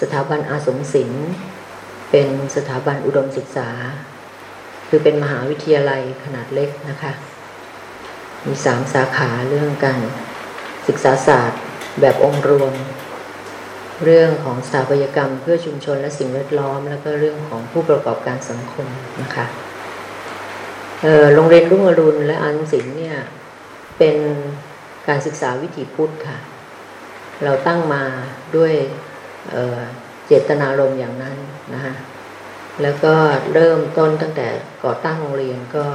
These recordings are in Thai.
สถาบันอาสมศิลป์เป็นสถาบันอุดมศึกษา คือเป็นมหาวิทยาลัยขนาดเล็กนะคะ มีสามสาขาเรื่องการศึกษาศาสตร์แบบองค์รวม เรื่องของสถาปัตยกรรมเพื่อชุมชนและสิ่งแวดล้อม แล้วก็เรื่องของผู้ประกอบการสังคมนะคะโรงเรียนรุ่งอรุณและอันศิลป์เนี่ยเป็นการศึกษาวิถีพุทธค่ะ เราตั้งมาด้วย เจตนารมณ์อย่างนั้นนะคะแล้วก็เริ่มต้นตั้งแต่ก่อตั้งโรงเรียนก็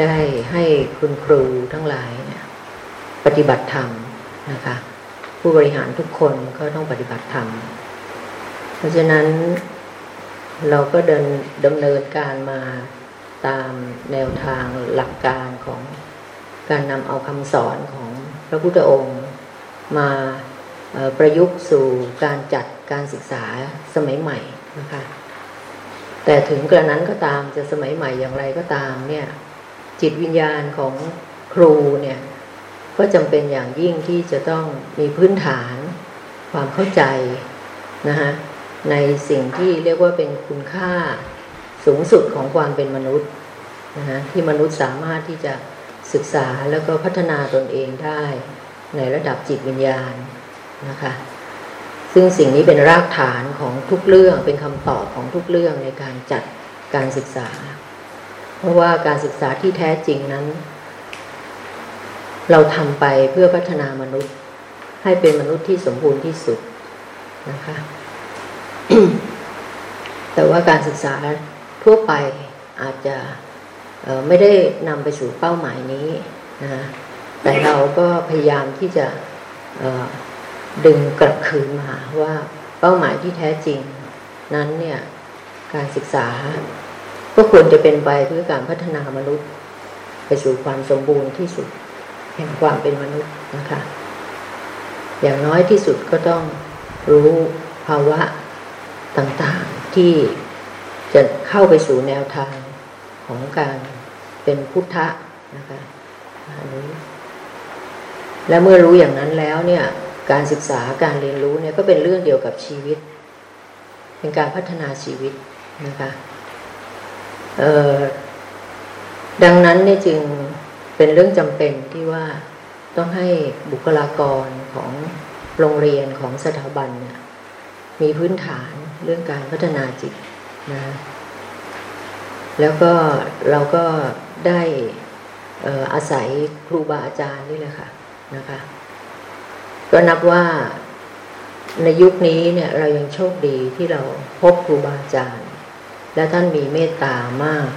ได้ให้คุณครูทั้งหลายเนี่ยปฏิบัติธรรมนะคะ ผู้บริหารทุกคนก็ต้องปฏิบัติธรรม เพราะฉะนั้นเราก็เดินดำเนินการมาตามแนวทางหลักการของการนำเอาคำสอนของพระพุทธองค์มา ประยุกต์สู่การจัดการศึกษาสมัยใหม่นะคะแต่ถึงกระนั้นก็ตามจะสมัยใหม่อย่างไรก็ตามเนี่ยจิตวิญญาณของครูเนี่ยก็จำเป็นอย่างยิ่งที่จะต้องมีพื้นฐาน ความเข้าใจนะคะในสิ่งที่เรียกว่าเป็นคุณค่าสูงสุดของความเป็นมนุษย์นะฮะที่มนุษย์สามารถที่จะศึกษาแล้วก็พัฒนาตนเองได้ในระดับจิตวิญญาณ นะคะ ซึ่งสิ่งนี้เป็นรากฐานของทุกเรื่องเป็นคำตอบของทุกเรื่องในการจัดการศึกษา เพราะว่าการศึกษาที่แท้จริงนั้น เราทำไปเพื่อพัฒนามนุษย์ ให้เป็นมนุษย์ที่สมบูรณ์ที่สุดนะคะ แต่ว่าการศึกษาทั่วไปอาจจะไม่ได้นำไปสู่เป้าหมายนี้นะแต่เราก็พยายามที่จะ ดึงกลับคืนมาว่าเป้าหมายที่แท้จริง นั้นเนี่ยการศึกษา ก็ควรจะเป็นไปเพื่อการพัฒนามนุษย์ ไปสู่ความสมบูรณ์ที่สุด แห่งความเป็นมนุษย์นะคะ อย่างน้อยที่สุดก็ต้องรู้ภาวะต่างๆที่จะเข้าไปสู่แนวทางของการเป็นพุทธะนะคะอันนี้และเมื่อรู้อย่างนั้นแล้วเนี่ย การศึกษาการเรียนรู้เนี่ยก็เป็นเรื่องเดียวกับชีวิต เป็นการพัฒนาชีวิตนะคะดังนั้นเนี่ยจึงเป็นเรื่องจำเป็นที่ว่าต้องให้บุคลากรของโรงเรียนของสถาบันเนี่ยมีพื้นฐานเรื่องการพัฒนาจิตนะแล้วก็เราก็ได้อาศัยครูบาอาจารย์นี่แหละค่ะนะคะ ก็นับว่าในยุคนี้เนี่ยเรายังโชคดีที่เราพบครูบาอาจารย์ และท่านมีเมตตามาก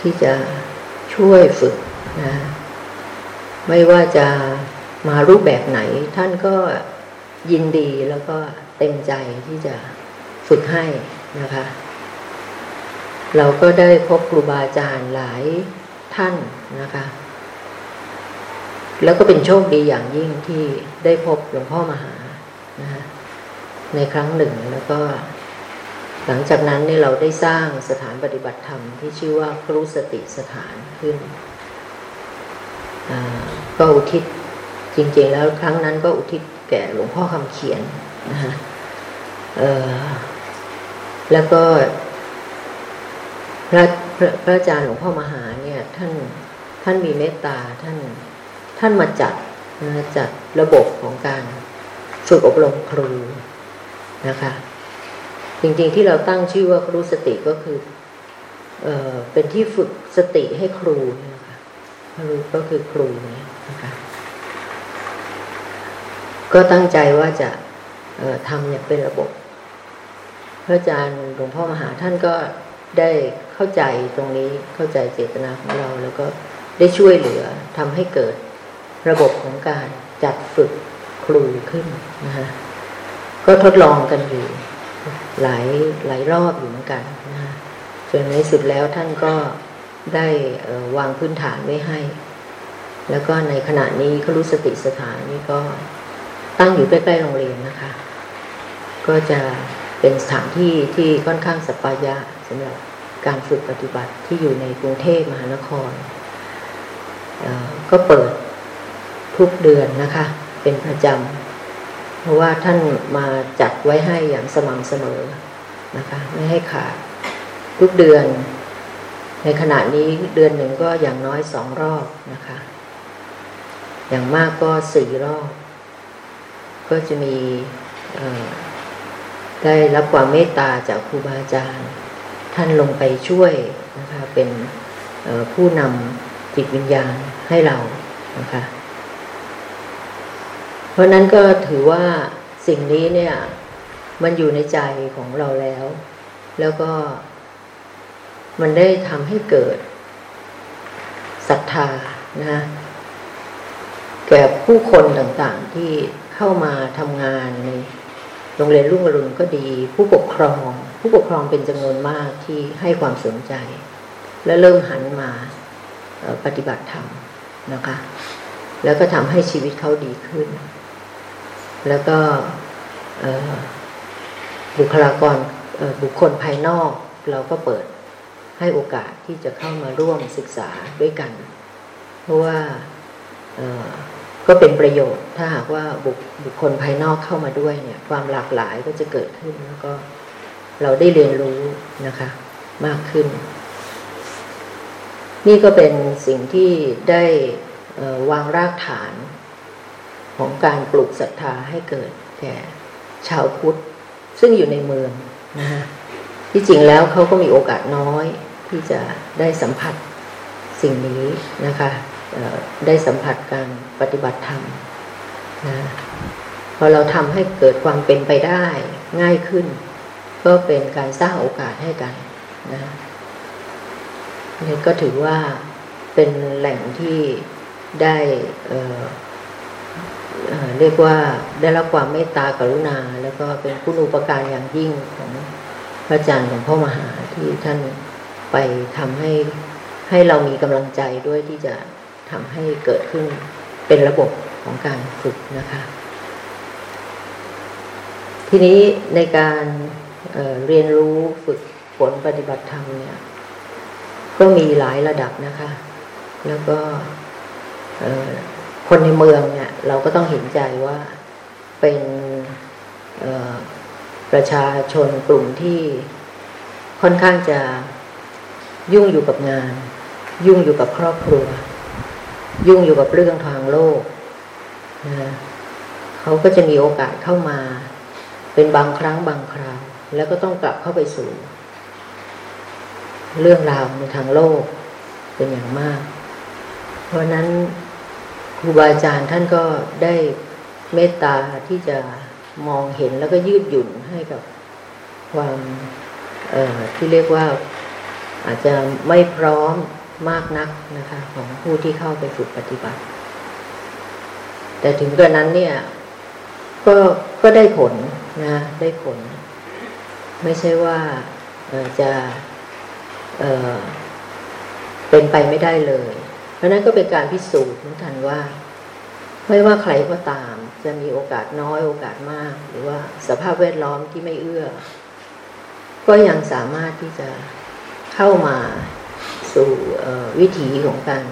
ที่จะช่วยฝึกนะไม่ว่าจะมารูปแบบไหน ท่านก็ยินดีแล้วก็เต็มใจที่จะฝึกให้นะคะ เราก็ได้พบครูบาอาจารย์หลายท่านนะคะ แล้วก็เป็นโชคดีอย่างยิ่งที่ได้พบหลวงพ่อมหานะะในครั้งหนึ่งแล้วก็ หลังจากนั้นเนี่ยเราได้สร้างสถานปฏิบัติธรรมที่ชื่อว่าครูสติสถานขึ้น ก็อุทิศจริง ๆ แล้วครั้งนั้นก็อุทิศแก่หลวงพ่อคำเขียนนะคะแล้วก็พระพระอาจารย์หลวงพ่อมหาเนี่ยท่านท่านมีเมตตาท่าน ท่านมาจัดนะจัดระบบของการฝึกอบรมครูนะคะ จริงๆที่เราตั้งชื่อว่าครูสติก็คือเออเป็นที่ฝึกสติให้ครูนะคะครูก็คือครูเนี่ยนะคะก็ตั้งใจว่าจะทำอย่างเป็นระบบ พระอาจารย์หลวงพ่อมหาท่านก็ได้เข้าใจตรงนี้เข้าใจเจตนาของเรา แล้วก็ได้ช่วยเหลือทำให้เกิด ระบบของการจัดฝึกครูขึ้นนะคะก็ทดลองกันอยู่หลายหลายรอบอยู่เหมือนกันนะจนในสุดแล้วท่านก็ได้วางพื้นฐานไว้ให้ แล้วก็ในขณะนี้ครุสติสถานนี้ก็ตั้งอยู่ใกล้ๆโรงเรียนนะคะ ก็จะเป็นสถานที่ที่ค่อนข้างสปายะสำหรับการฝึกปฏิบัติที่อยู่ในกรุงเทพมหานครก็เปิด ทุกเดือนนะคะ เป็นประจำเพราะว่าท่านมาจัดไว้ให้อย่างสม่ำเสมอนะคะ ไม่ให้ขาดทุกเดือน ในขณะนี้เดือนหนึ่งก็อย่างน้อยสองรอบนะคะ อย่างมากก็สี่รอบ ก็จะมีได้รับความเมตตาจากครูบาอาจารย์ ท่านลงไปช่วยนะคะเป็นผู้นำจิตวิญญาณให้เรานะคะ เพราะนั้นก็ถือว่าสิ่งนี้เนี่ย มันอยู่ในใจของเราแล้ว แล้วก็มันได้ทำให้เกิดศรัทธานะแก่ผู้คนต่างๆที่เข้ามาทำงานในโรงเรียนรุ่งอรุณก็ดี ผู้ปกครอง ผู้ปกครองเป็นจำนวนมากที่ให้ความสนใจ และเริ่มหันมาปฏิบัติธรรมนะคะ แล้วก็ทำให้ชีวิตเขาดีขึ้น แล้วก็บุคลากรบุคคลภายนอก เราก็เปิดให้โอกาสที่จะเข้ามาร่วมศึกษาด้วยกัน เพราะว่าก็เป็นประโยชน์ถ้าหากว่าบุคบุคคลภายนอกเข้ามาด้วยเนี่ยความหลากหลายก็จะเกิดขึ้นแล้วก็เราได้เรียนรู้นะคะมากขึ้น นี่ก็เป็นสิ่งที่ได้วางรากฐาน ของการปลูกศรัทธาให้เกิดแก่ชาวพุทธ ซึ่งอยู่ในเมืองนะฮะที่จริงแล้วเขาก็มีโอกาสน้อยที่จะได้สัมผัสสิ่งนี้นะคะได้สัมผัสการปฏิบัติธรรมนะพอเราทำให้เกิดความเป็นไปได้ง่ายขึ้น ก็เป็นการสร้างโอกาสให้กันนะนี่ก็ถือว่าเป็นแหล่งที่ได้ เรียกว่าได้รับความเมตตากรุณา แล้วก็เป็นคุณอุปการอย่างยิ่งของพระอาจารย์ของพ่อมหาที่ท่านไปทำให้ให้เรามีกำลังใจด้วยที่จะทำให้เกิดขึ้นเป็นระบบของการฝึกนะคะ ทีนี้ในการเเรียนรู้ฝึกฝนปฏิบัติธรรมเนี่ย ก็มีหลายระดับนะคะ แล้วก็ คนในเมืองเนี่ย เราก็ต้องเห็นใจว่าเป็นประชาชนกลุ่มที่ค่อนข้างจะยุ่งอยู่กับงาน ยุ่งอยู่กับครอบครัว ยุ่งอยู่กับเรื่องทางโลกนะเขาก็จะมีโอกาสเข้ามา เป็นบางครั้งบางคราว แล้วก็ต้องกลับเข้าไปสู่ เรื่องราวในทางโลกเป็นอย่างมาก เพราะนั้น ครูบาอาจารย์ท่านก็ได้เมตตาที่จะมองเห็นแล้วก็ยืดหยุ่นให้กับความที่เรียกว่าอาจจะไม่พร้อมมากนักนะคะของผู้ที่เข้าไปฝึกปฏิบัติ แต่ถึงกระนั้นเนี่ย ก็ก็ได้ผลนะ ได้ผล ไม่ใช่ว่าจะเเป็นไปไม่ได้เลย เพราะนั้นก็เป็นการพิสูจน์เหมือนกันว่า ไม่ว่าใครก็ตาม จะมีโอกาสน้อยโอกาสมาก หรือว่าสภาพแวดล้อมที่ไม่เอื้อ ก็ยังสามารถที่จะเข้ามาสู่วิถีของการ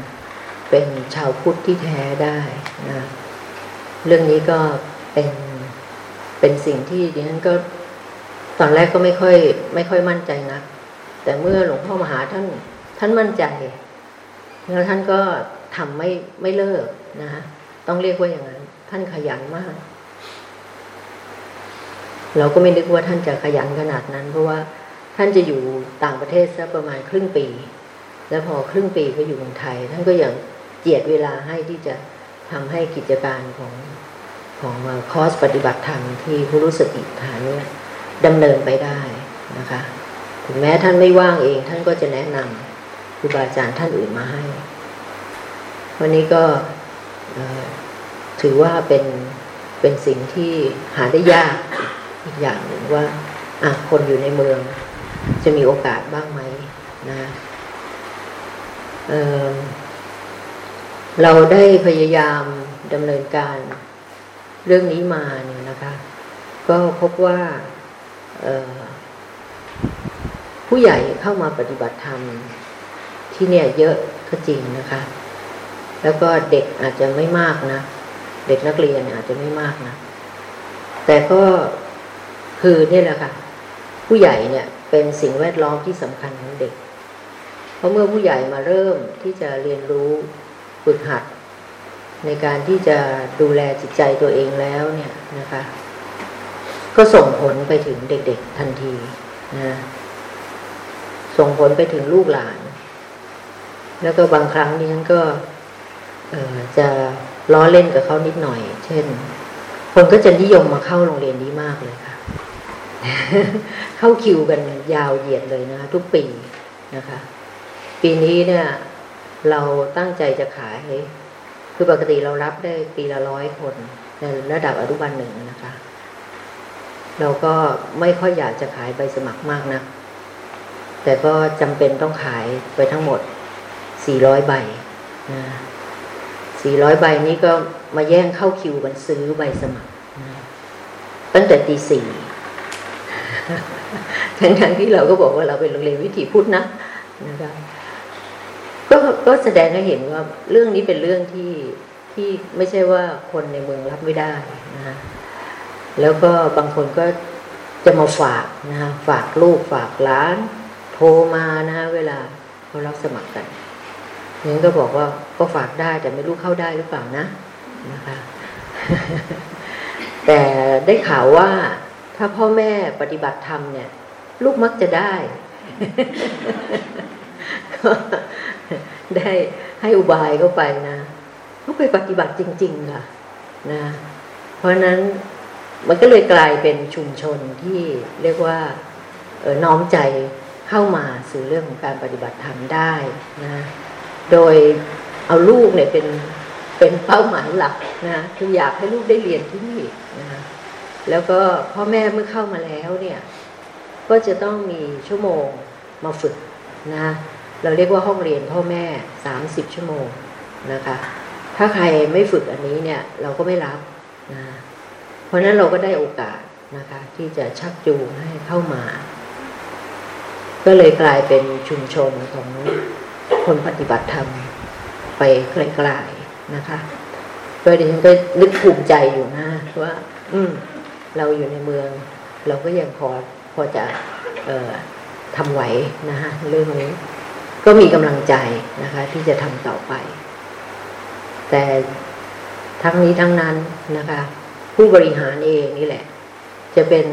เป็นชาวพุทธที่แท้ได้นะเรื่องนี้ก็เป็นเป็นสิ่งที่ดิฉันก็ตอนแรกก็ไม่ค่อย ไม่ค่อยมั่นใจนะแต่เมื่อหลวงพ่อมหาท่าน ท่านมั่นใจ แล้วท่านก็ทำไม่ไม่เลิกนะฮะต้องเรียกว่าอย่างนั้น ท่านขยันมาก เราก็ไม่นึกว่าท่านจะขยันขนาดนั้น เพราะว่าท่านจะอยู่ต่างประเทศสักประมาณครึ่งปี แล้วพอครึ่งปีก็อยู่เมืองไทย ท่านก็ยังเจียดเวลาให้ที่จะทำให้กิจการของของคอร์สปฏิบัติธรรมที่ผู้รู้สึกอิทธานเนี่ยดำเนินไปได้นะคะถึงแม้ท่านไม่ว่างเอง ท่านก็จะแนะนำ ครูบาอาจารย์ท่านอื่นมาให้ วันนี้ก็ถือว่าเป็นเป็นสิ่งที่หาได้ยากอีกอย่างหนึ่งว่าคนอยู่ในเมืองจะมีโอกาสบ้างไหมนะเเราได้พยายามดำเนินการเรื่องนี้มาเนี่ยนะคะ ก็พบว่าผู้ใหญ่เข้ามาปฏิบัติธรรม ที่เนี่ยเยอะก็จริงนะคะ แล้วก็เด็กอาจจะไม่มากนะ เด็กนักเรียนอาจจะไม่มากนะ แต่ก็คือเนี่แหละค่ะ ผู้ใหญ่เนี่ยเป็นสิ่งแวดล้อมที่สำคัญของเด็ก เพราะเมื่อผู้ใหญ่มาเริ่มที่จะเรียนรู้ฝึกหัด ในการที่จะดูแลจิตใจตัวเองแล้วเนี่ยนะคะ ก็ส่งผลไปถึงเด็ก ๆ ทันทีนะส่งผลไปถึงลูกหลาน แล้วก็บางครั้งนี้ฉันก็จะล้อเล่นกับเขานิดหน่อย เช่น คนก็จะนิยมมาเข้าโรงเรียนนี้มากเลยค่ะ เข้าคิวกันยาวเหยียดเลยนะทุกปีนะคะ ปีนี้เนี่ย เราตั้งใจจะขาย คือปกติเรารับได้ปีละร้อยคนในระดับอนุบาลหนึ่งนะคะ เราก็ไม่ค่อยอยากจะขายใบสมัครมากนะแต่ก็จำเป็นต้องขายไปทั้งหมด สี่ร้อยใบนะสี่ร้อยใบนี้ก็มาแย่งเข้าคิวกันซื้อใบสมัคร ตั้งแต่ตีสี่ทั้งๆที่เราก็บอกว่าเราเป็นโรงเรียนวิถีพุทธนะนะคะก็ก็แสดงให้เห็นว่าเรื่องนี้เป็นเรื่องที่ที่ไม่ใช่ว่าคนในเมืองรับไม่ได้นะแล้วก็บางคนก็จะมาฝากนะฝากลูกฝากหลาน โทรมานะเวลาเขารับสมัครกัน นั้นก็บอกว่าก็ฝากได้แต่ไม่รู้เข้าได้หรือเปล่านะนะคะ แต่ได้ข่าวว่าถ้าพ่อแม่ปฏิบัติธรรมเนี่ย ลูกมักจะได้ได้ให้อุบายเข้าไปนะเขาไปปฏิบัติจริง ๆ ค่ะ นะ เพราะนั้นมันก็เลยกลายเป็นชุมชนที่เรียกว่าออน้อมใจเข้ามาสู่เรื่องของการปฏิบัติธรรมได้นะ โดยเอาลูกเนี่ยเป็นเป็นเป้าหมายหลักนะคืออยากให้ลูกได้เรียนที่นี่นะแล้วก็พ่อแม่เมื่อเข้ามาแล้วเนี่ย ก็จะต้องมีชั่วโมงมาฝึกนะเราเรียกว่าห้องเรียนพ่อแม่สามสิบชั่วโมงนะคะ ถ้าใครไม่ฝึกอันนี้เนี่ย เราก็ไม่รับนะเพราะนั้นเราก็ได้โอกาสนะคะ ที่จะชักจูงให้เข้ามา ก็เลยกลายเป็นชุมชนของ คนปฏิบัติธรรมไปไกลๆนะคะก็ดิฉันก็นึกภูมิใจอยู่นะว่า อืม เราอยู่ในเมือง เราก็ยังพอพอจะเอ่อทำไหวนะคะเรื่องนี้ ก็มีกำลังใจนะคะ ที่จะทำต่อไป แต่ทั้งนี้ทั้งนั้นนะคะ ผู้บริหารเองนี่แหละ จะเป็น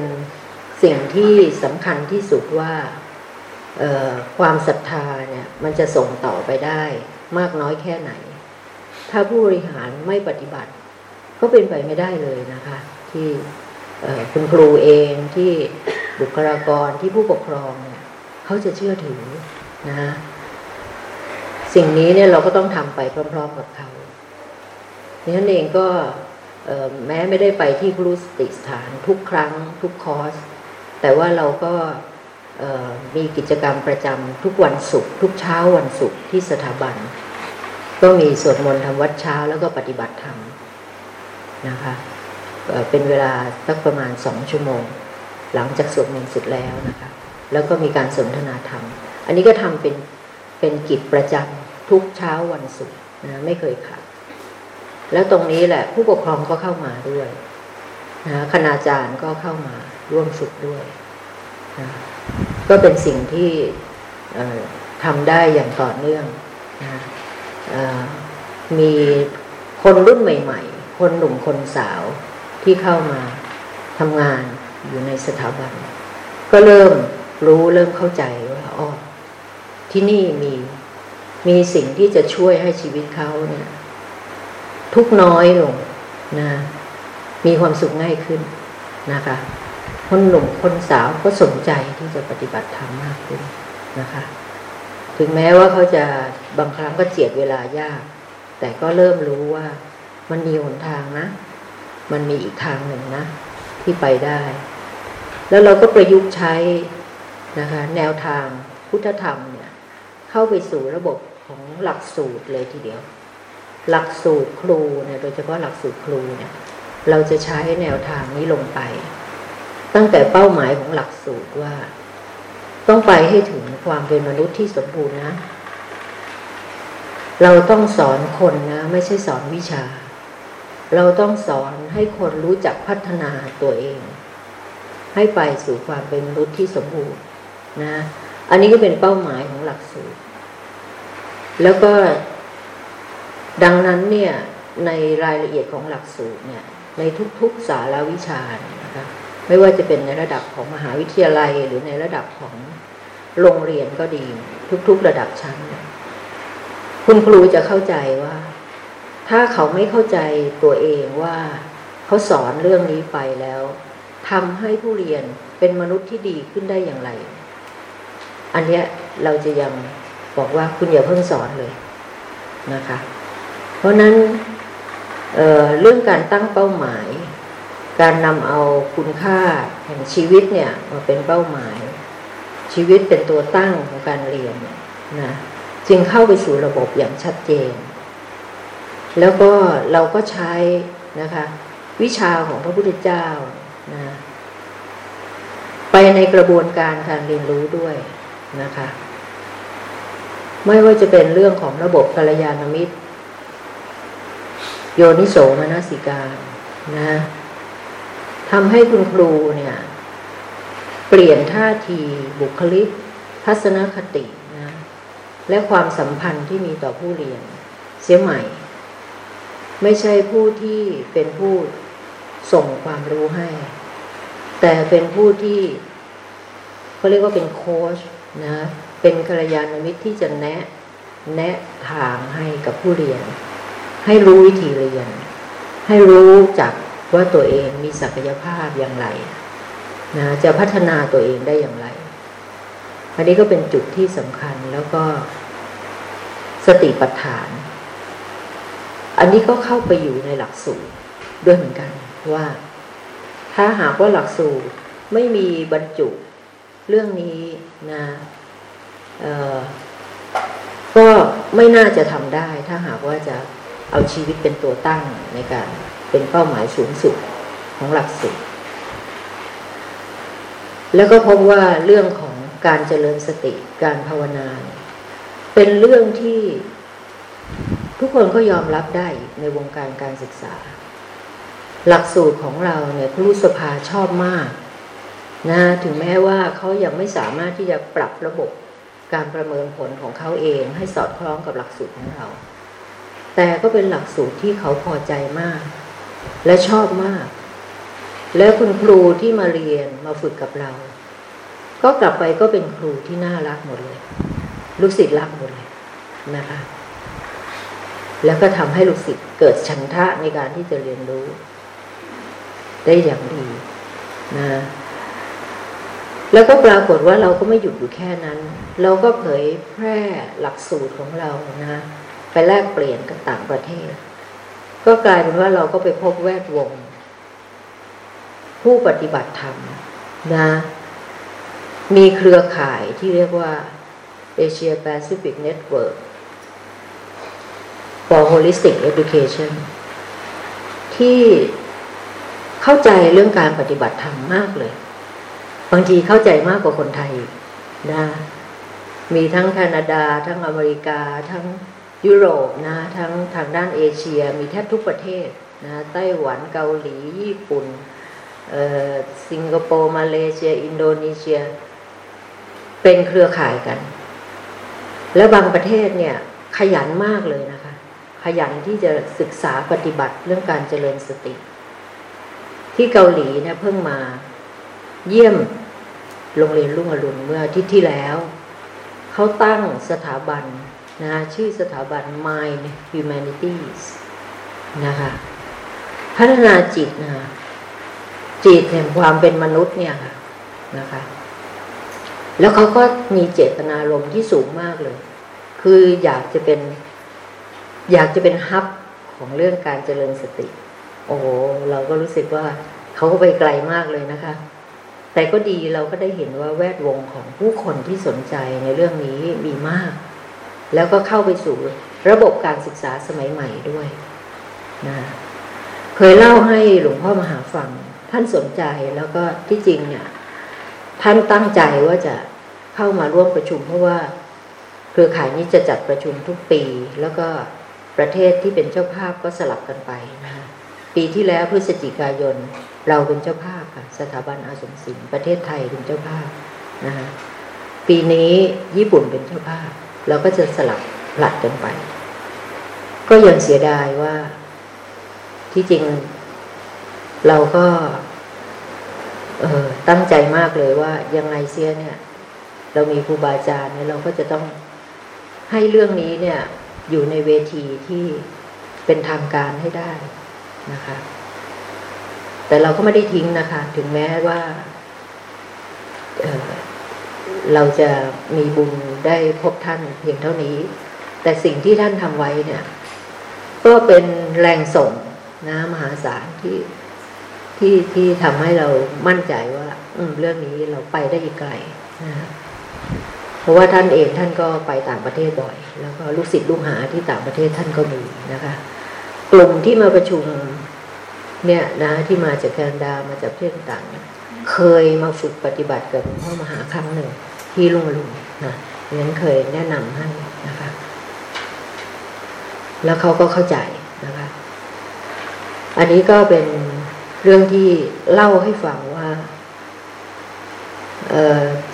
สิ่งที่สำคัญที่สุดว่า ความศรัทธาเนี่ยมันจะส่งต่อไปได้มากน้อยแค่ไหน ถ้าผู้บริหารไม่ปฏิบัติ ก็เป็นไปไม่ได้เลยนะคะ ที่คุณครูเองที่บุคลากรที่ผู้ปกครองเนี่ยเขาจะเชื่อถือนะสิ่งนี้เนี่ยเราก็ต้องทำไปพร้อมๆกับเขาดังนั้นเองก็แม้ไม่ได้ไปที่ครูสติสถานทุกครั้งทุกคอร์ส แต่ว่าเราก็ มีกิจกรรมประจำทุกวันศุกร์ทุกเช้าวันศุกร์ที่สถาบัน ก็มีสวดมนต์ทำวัดเช้าแล้วก็ปฏิบัติธรรมนะคะเป็นเวลาสักประมาณสองชั่วโมง หลังจากสวดมนต์เสร็จแล้วนะคะ แล้วก็มีการสนทนาธรรม อันนี้ก็ทำเป็นเป็นกิจประจำทุกเช้าวันศุกร์นะไม่เคยขาดแล้วตรงนี้แหละผู้ปกครองก็เข้ามาด้วยนะคณาจารย์ก็เข้ามาร่วมฝึกด้วยนะ ก็เป็นสิ่งที่ทำได้อย่างต่อเนื่องนะมีคนรุ่นใหม่ ๆ คนหนุ่มคนสาวที่เข้ามาทำงานอยู่ในสถาบัน ก็เริ่มรู้เริ่มเข้าใจว่าอ๋อที่นี่มีมีสิ่งที่จะช่วยให้ชีวิตเขาเนี่ย ทุกน้อยลงนะมีความสุขง่ายขึ้นนะคะ คนหนุ่มคนสาวก็สนใจที่จะปฏิบัติธรรมมากขึ้นนะคะ ถึงแม้ว่าเขาจะบางครั้งก็เจียดเวลายาก แต่ก็เริ่มรู้ว่ามันมีหนทางนะ มันมีอีกทางหนึ่งนะ ที่ไปได้ แล้วเราก็ประยุกต์ใช้นะคะ แนวทางพุทธธรรมเนี่ย เข้าไปสู่ระบบของหลักสูตรเลยทีเดียว หลักสูตรครูเนี่ยโดยเฉพาะหลักสูตรครูเนี่ย เราจะใช้แนวทางนี้ลงไป ตั้งแต่เป้าหมายของหลักสูตรว่า ต้องไปให้ถึงความเป็นมนุษย์ที่สมบูรณ์นะ เราต้องสอนคนนะ ไม่ใช่สอนวิชา เราต้องสอนให้คนรู้จักพัฒนาตัวเอง ให้ไปสู่ความเป็นมนุษย์ที่สมบูรณ์นะ อันนี้ก็เป็นเป้าหมายของหลักสูตร แล้วก็ดังนั้นเนี่ยในรายละเอียดของหลักสูตรเนี่ย ในทุกๆสาระวิชาเนี่ย ไม่ว่าจะเป็นในระดับของมหาวิทยาลัย หรือในระดับของโรงเรียนก็ดี ทุกๆระดับชั้น คุณครูจะเข้าใจว่า ถ้าเขาไม่เข้าใจตัวเองว่าเขาสอนเรื่องนี้ไปแล้วทำให้ผู้เรียนเป็นมนุษย์ที่ดีขึ้นได้อย่างไร อันเนี้ยเราจะยังบอกว่าคุณอย่าเพิ่งสอนเลยนะคะ เพราะนั้นเเรื่องการตั้งเป้าหมาย การนำเอาคุณค่าแห่งชีวิตเนี่ยมาเป็นเป้าหมาย ชีวิตเป็นตัวตั้งของการเรียนนะจึงเข้าไปสู่ระบบอย่างชัดเจน แล้วก็เราก็ใช้นะคะ วิชาของพระพุทธเจ้านะไปในกระบวนการการเรียนรู้ด้วยนะคะ ไม่ว่าจะเป็นเรื่องของระบบกัลยาณมิตร โยนิโสมนสิกานะ ทำให้คุณครูเนี่ย เปลี่ยนท่าทีบุคลิก ทัศนคตินะและความสัมพันธ์ที่มีต่อผู้เรียน เสียใหม่ ไม่ใช่ผู้ที่เป็นผู้ส่งความรู้ให้ แต่เป็นผู้ที่เขาเรียกว่าเป็นโค้ชนะเป็นกัลยาณมิตรที่จะแนะ แนะทางให้กับผู้เรียน ให้รู้วิธีเรียน ให้รู้จัก ว่าตัวเองมีศักยภาพอย่างไรนะจะพัฒนาตัวเองได้อย่างไร อันนี้ก็เป็นจุดที่สำคัญแล้วก็สติปัฏฐาน อันนี้ก็เข้าไปอยู่ในหลักสูตรด้วยเหมือนกันว่า ถ้าหากว่าหลักสูตรไม่มีบรรจุเรื่องนี้นะก็ไม่น่าจะทำได้ ถ้าหากว่าจะเอาชีวิตเป็นตัวตั้งในการ เป็นเป้าหมายสูงสุดของหลักสูตรแล้วก็พบว่าเรื่องของการเจริญสติการภาวนา เป็นเรื่องที่ทุกคนก็ยอมรับได้ในวงการการศึกษา หลักสูตรของเราเนี่ยครูสภาชอบมากนะถึงแม้ว่าเขายังไม่สามารถที่จะปรับระบบการประเมินผลของเขาเองให้สอดคล้องกับหลักสูตรของเรา แต่ก็เป็นหลักสูตรที่เขาพอใจมาก และชอบมาก แล้วคุณครูที่มาเรียนมาฝึกกับเรา ก็กลับไปก็เป็นครูที่น่ารักหมดเลย ลูกศิษย์รักหมดเลยนะคะ แล้วก็ทำให้ลูกศิษย์เกิดฉันทะในการที่จะเรียนรู้ ได้อย่างดีนะแล้วก็ปรากฏว่าเราก็ไม่หยุดอยู่แค่นั้น เราก็เผยแพร่หลักสูตรของเรานะ ไปแลกเปลี่ยนกับต่างประเทศ ก็กลายเป็นว่าเราก็ไปพบแวดวง ผู้ปฏิบัติธรรมนะ มีเครือข่ายที่เรียกว่า Asia Pacific Network for Holistic Education ที่เข้าใจเรื่องการปฏิบัติธรรมมากเลย บางทีเข้าใจมากกว่าคนไทยนะมีทั้งแคนาดา ทั้งอเมริกา ทั้ง ยุโรปนะทั้งทางด้านเอเชียมีแทบทุกประเทศนะไต้หวันเกาหลีญี่ปุ่นสิงคโปร์มาเลเซีย อินโดนีเซีย เป็นเครือข่ายกัน แล้วบางประเทศเนี่ยขยันมากเลยนะคะ ขยันที่จะศึกษาปฏิบัติเรื่องการเจริญสติ ที่เกาหลีเนี่ยเพิ่งมาเยี่ยมโรงเรียนรุ่งอรุณเมื่ออาทิตย์ที่แล้ว เขาตั้งสถาบัน นะชื่อสถาบัน Mind Humanities นะคะพัฒนาจิตนะคะจิตแห่งความเป็นมนุษย์เนี่ยค่ะนะคะ แล้วเขาก็มีเจตนารมณ์ที่สูงมากเลย คืออยากจะเป็น อยากจะเป็นฮับของเรื่องการเจริญสติ โอ้เราก็รู้สึกว่าเขาก็ไปไกลมากเลยนะคะ แต่ก็ดีเราก็ได้เห็นว่าแวดวงของผู้คนที่สนใจในเรื่องนี้มีมาก แล้วก็เข้าไปสู่ระบบการศึกษาสมัยใหม่ด้วยนะเคยเล่าให้หลวงพ่อมหาฟัง ท่านสนใจแล้วก็ที่จริงเนี่ย ท่านตั้งใจว่าจะเข้ามาร่วมประชุมเพราะว่าเครือข่ายนี้จะจัดประชุมทุกปี แล้วก็ประเทศที่เป็นเจ้าภาพก็สลับกันไปนะปีที่แล้วพฤศจิกายน เราเป็นเจ้าภาพค่ะสถาบันอาสมศิลป์ประเทศไทยเป็นเจ้าภาพนะคะปีนี้ญี่ปุ่นเป็นเจ้าภาพ เราก็จะสลับผลัดกันไป ก็ยังเสียดายว่าที่จริง เราก็เออตั้งใจมากเลยว่ายังไงเสียเนี่ย เรามีครูบาอาจารย์เนี่ยเราก็จะต้องให้เรื่องนี้เนี่ย อยู่ในเวทีที่เป็นทางการให้ได้นะคะ แต่เราก็ไม่ได้ทิ้งนะคะ ถึงแม้ว่า เราจะมีบุญได้พบท่านเพียงเท่านี้ แต่สิ่งที่ท่านทำไว้เนี่ย ก็เป็นแรงส่งนะมหาศาลที่ที่ที่ทำให้เรามั่นใจว่า อืเรื่องนี้เราไปได้อีกไกลนะเพราะว่าท่านเองท่านก็ไปต่างประเทศบ่อย แล้วก็ลูกศิษย์ลูกหาที่ต่างประเทศท่านก็มีนะคะ กลุ่มที่มาประชุมเนี่ยนะที่มาจากแคนาดามาจากประเทศต่างเคยมาฝึกปฏิบัติกับหลวงพ่อมหาครั้งหนึ่ง ที่ลุงลุงนะนั้นเคยแนะนำให้นะคะ แล้วเขาก็เข้าใจนะคะ อันนี้ก็เป็นเรื่องที่เล่าให้ฟังว่า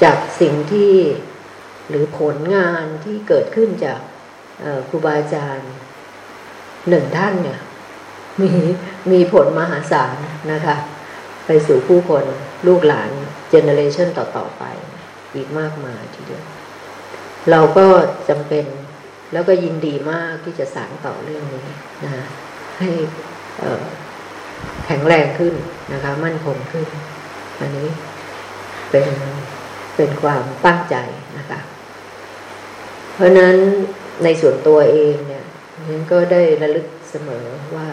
จากสิ่งที่หรือผลงานที่เกิดขึ้นจากครูบาอาจารย์หนึ่งท่านเนี่ย มีมีผลมหาศาลนะคะ ไปสู่ผู้คนลูกหลานเจเนเรชันต่อ ๆ ไป อีกมากมายทีเดียว เราก็จำเป็นแล้วก็ยินดีมากที่จะสานต่อเรื่องนี้นะให้แข็งแรงขึ้นนะคะ มั่นคงขึ้น อันนี้เป็นเป็นความตั้งใจนะคะ เพราะนั้นในส่วนตัวเองเนี่ยฉันก็ได้ระลึกเสมอว่า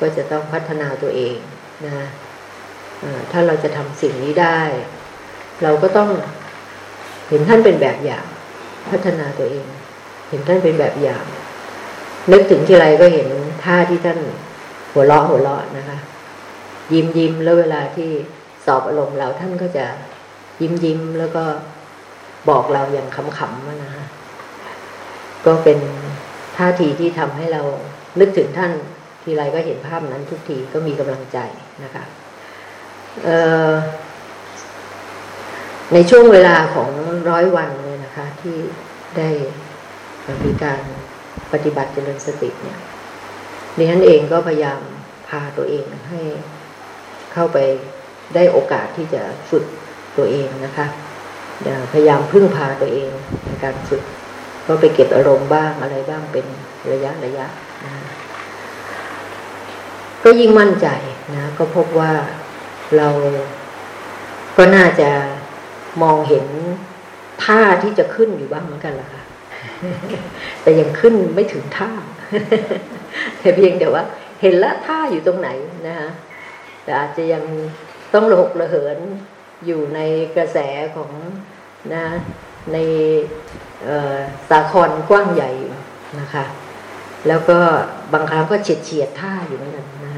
ก็จะต้องพัฒนาตัวเองนะถ้าเราจะทำสิ่งนี้ได้ เราก็ต้อง เห็นท่านเป็นแบบอย่าง พัฒนาตัวเอง เห็นท่านเป็นแบบอย่าง นึกถึงทีไรก็เห็นท่าที่ท่านหัวเราะหัวเราะนะคะ ยิ้มยิ้มแล้วเวลาที่สอบอารมณ์เราท่านก็จะยิ้มยิ้มแล้วก็บอกเราอย่างขำๆว่านะฮะก็เป็นท่าทีที่ทำให้เรานึกถึงท่านทีไรก็เห็นภาพนั้นทุกทีก็มีกำลังใจนะคะ เอ่อ ในช่วงเวลาของร้อยวันเนี่ยนะคะที่ได้มีการปฏิบัติเจริญสติเนี่ยดิฉันเองก็พยายามพาตัวเองให้เข้าไปได้โอกาสที่จะฝึกตัวเองนะคะพยายามพึ่งพาตัวเองในการฝึกก็ไปเก็บอารมณ์บ้างอะไรบ้างเป็นระยะระยะนะก็ยิ่งมั่นใจนะ ก็พบว่าเราก็น่าจะ มองเห็นท่าที่จะขึ้นอยู่บ้างเหมือนกันล่ะค่ะ แต่ยังขึ้นไม่ถึงท่า แต่เพียงแต่ว่า เห็นละท่าอยู่ตรงไหนนะคะแต่อาจจะยังต้องระหกระเหินอยู่ในกระแสของนะในสาครกว้างใหญ่นะคะ แล้วก็บางครั้งก็เฉียดเฉียดท่าอยู่เหมือนกันนะ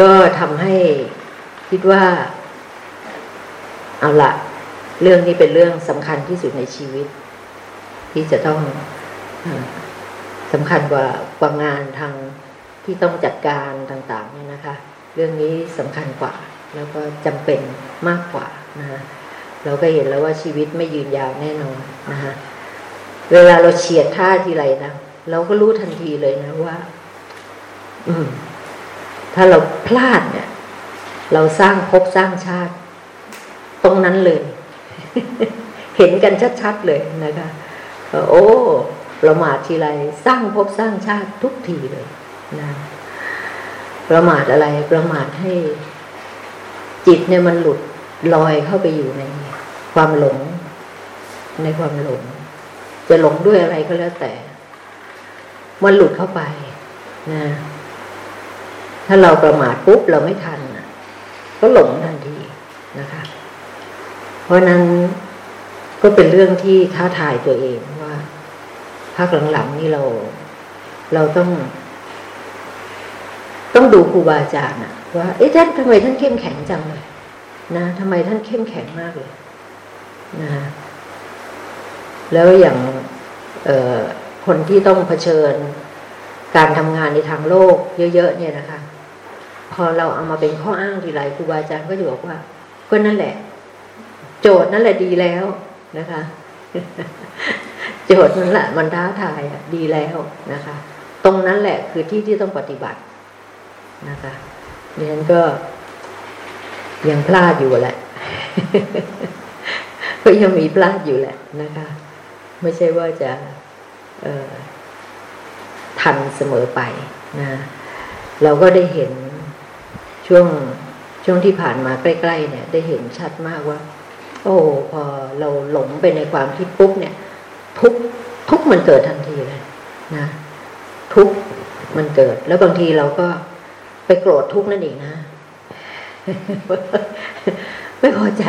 ก็ทำให้คิดว่า เอาละ เรื่องนี้เป็นเรื่องสำคัญที่สุดในชีวิต ที่จะต้องสำคัญกว่ากว่างานทางที่ต้องจัดการต่างๆเนี่ยนะคะ เรื่องนี้สำคัญกว่า แล้วก็จำเป็นมากกว่านะคะเราก็เห็นแล้วว่าชีวิตไม่ยืนยาวแน่นอนนะคะเวลาเราเฉียดท่าทีไรนะเราก็รู้ทันทีเลยนะว่า อืม ถ้าเราพลาดเนี่ย เราสร้างภพสร้างชาติ ตรงนั้นเลย เห็นกันชัดๆเลยนะคะโอ้ประมาททีไรสร้างภพสร้างชาติทุกทีเลยนะประมาทอะไรประมาทให้ จิตเนี่ยมันหลุดลอยเข้าไปอยู่ในความหลง ในความหลง จะหลงด้วยอะไรก็แล้วแต่ มันหลุดเข้าไปนะถ้าเราประมาทปุ๊บเราไม่ทันก็หลงทันทีนะคะ เพราะนั้นก็เป็นเรื่องที่ท้าทายตัวเองว่าภาคหลังๆนี่เรา เราต้อง ต้องดูครูบาอาจารย์ว่าเอ๊ะท่านทำไมท่านเข้มแข็งจังเลยนะทำไมท่านเข้มแข็งมากเลยนะแล้วอย่างคนที่ต้องเผชิญการทำงานในทางโลก เยอะ ๆ เนี่ยนะคะ พอเราเอามาเป็นข้ออ้างทีไรครูบาอาจารย์ก็จะบอกว่าก็นั่นแหละ โจทย์นั่นแหละดีแล้วนะคะ โจทย์นั่นแหละมันท้าทายอะดีแล้วนะคะ ตรงนั้นแหละคือที่ที่ต้องปฏิบัตินะคะดิฉันก็ยังพลาดอยู่แหละก็ยังมีพลาดอยู่แหละนะคะ ไม่ใช่ว่าจะทันเสมอไปนะเราก็ได้เห็นช่วงช่วงที่ผ่านมาใกล้ ๆ เนี่ย ได้เห็นชัดมากว่า โอ้พอเราหลงไปในความคิดปุ๊บเนี่ย ทุกทุกมันเกิดทันทีเลยนะทุกมันเกิด แล้วบางทีเราก็ไปโกรธทุกนั่นเองนะไม่พอใจ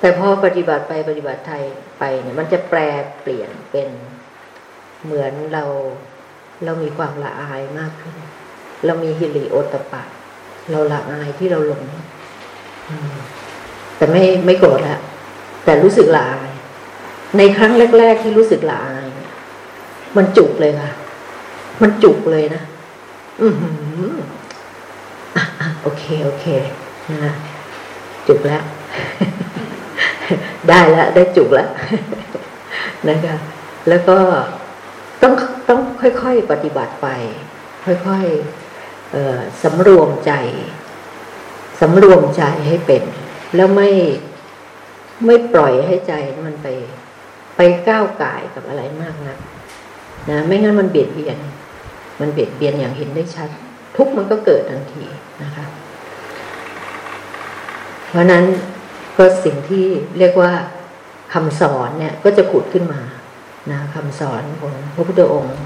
แต่พอปฏิบัติไปปฏิบัติไทยไปเนี่ยมันจะแปลเปลี่ยนเป็นเหมือนเราเรามีความละอายมากขึ้น เรามีฮิริโอตปะ เราละอายที่เราหลง แต่ไม่ไม่โกรธละแต่รู้สึกละอาย ในครั้งแรก ๆ ที่รู้สึกละอายมันจุกเลยค่ะ มันจุกเลยนะ อือหือโอเค โอเคนะจุกแล้ว ได้แล้วได้จุกแล้วนะคะแล้วก็ต้องต้องค่อยๆปฏิบัติไป ค่อยๆสำรวมใจสำรวมใจให้เป็น แล้วไม่ไม่ปล่อยให้ใจมันไป ไปก้าวไก่กับอะไรมากนะนะไม่งั้นมันเบียดเบียน มันเบียดเบียนอย่างเห็นได้ชัด ทุกมันก็เกิดทันทีนะคะ เพราะนั้นก็สิ่งที่เรียกว่าคำสอนเนี่ยก็จะผุดขึ้นมานะคำสอนของพระพุทธองค์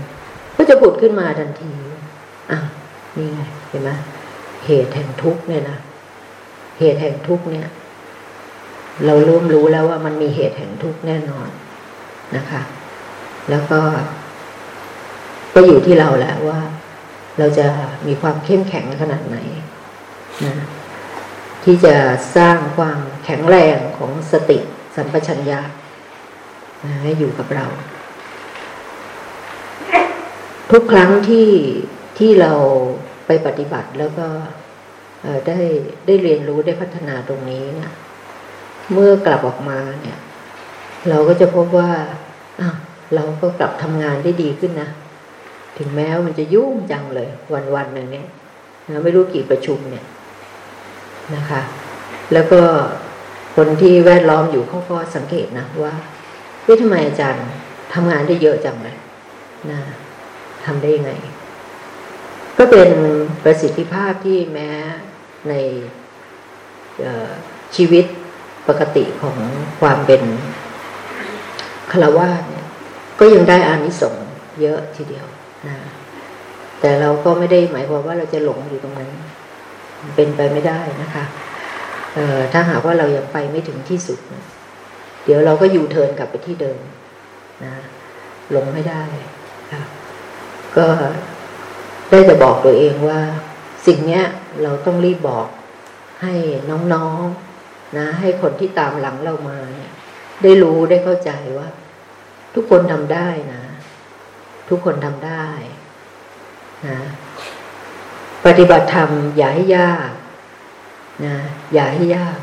ก็จะผุดขึ้นมาทันทีอะนี่ไงเห็นไหมเหตุแห่งทุกเนี่ยนะ เหตุแห่งทุกเนี่ย เราเริ่มรู้แล้วว่ามันมีเหตุแห่งทุกแน่นอนนะคะ แล้วก็ ก็อยู่ที่เราแล้วว่า เราจะมีความเข้มแข็งขนาดไหนนะที่จะสร้างความแข็งแรงของสติสัมปชัญญะให้อยู่กับเรา ทุกครั้งที่ที่เราไปปฏิบัติแล้วก็ ได้ได้เรียนรู้ได้พัฒนาตรงนี้เนี่ย เมื่อกลับออกมาเนี่ย เราก็จะพบว่าเราก็กลับทำงานได้ดีขึ้นนะถึงแม้มันจะยุ่งจังเลย วันวันหนึ่งเนี่ยนะไม่รู้กี่ประชุมเนี่ยนะคะ แล้วก็คนที่แวดล้อมอยู่เขาก็สังเกตนะว่าเฮ้ยทำไมอาจารย์ทำงานได้เยอะจังเลยนะทำได้ยังไง ก็เป็นประสิทธิภาพที่แม้ ในชีวิตปกติของความเป็นคารวะเนี่ยก็ยังได้อานิสงส์เยอะทีเดียวนะแต่เราก็ไม่ได้หมายความว่าเราจะหลงอยู่ตรงนั้น เป็นไปไม่ได้นะคะถ้าหากว่าเรายังไปไม่ถึงที่สุดนะเดี๋ยวเราก็ยูเทิร์นกลับไปที่เดิมนะหลงไม่ได้ก็ได้แต่บอกตัวเองว่า สิ่งเนี้ยเราต้องรีบบอกให้น้องๆนนะ ให้คนที่ตามหลังเรามาเนี่ยได้รู้ได้เข้าใจว่า ทุกคนทำได้นะ ทุกคนทำได้นะปฏิบัติธรรมอย่าให้ยากนะอย่าให้ยาก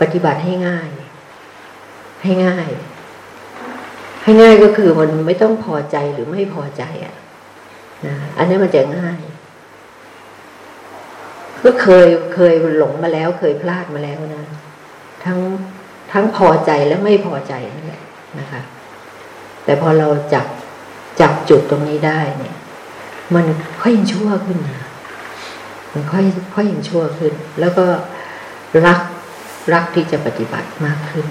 ปฏิบัติให้ง่าย ให้ง่าย ให้ง่ายก็คือมันไม่ต้องพอใจหรือไม่พอใจอะนะอันนี้มันจะง่าย ก็เคยเคยหลงมาแล้ว เคยพลาดมาแล้วนะ ทั้งทั้งพอใจและไม่พอใจนั่นแหละนะคะ แต่พอเราจับจับจุดตรงนี้ได้เนี่ย มันค่อยชั่วขึ้นนะมันค่อยค่อยชั่วขึ้น แล้วก็รักรักที่จะปฏิบัติมากขึ้น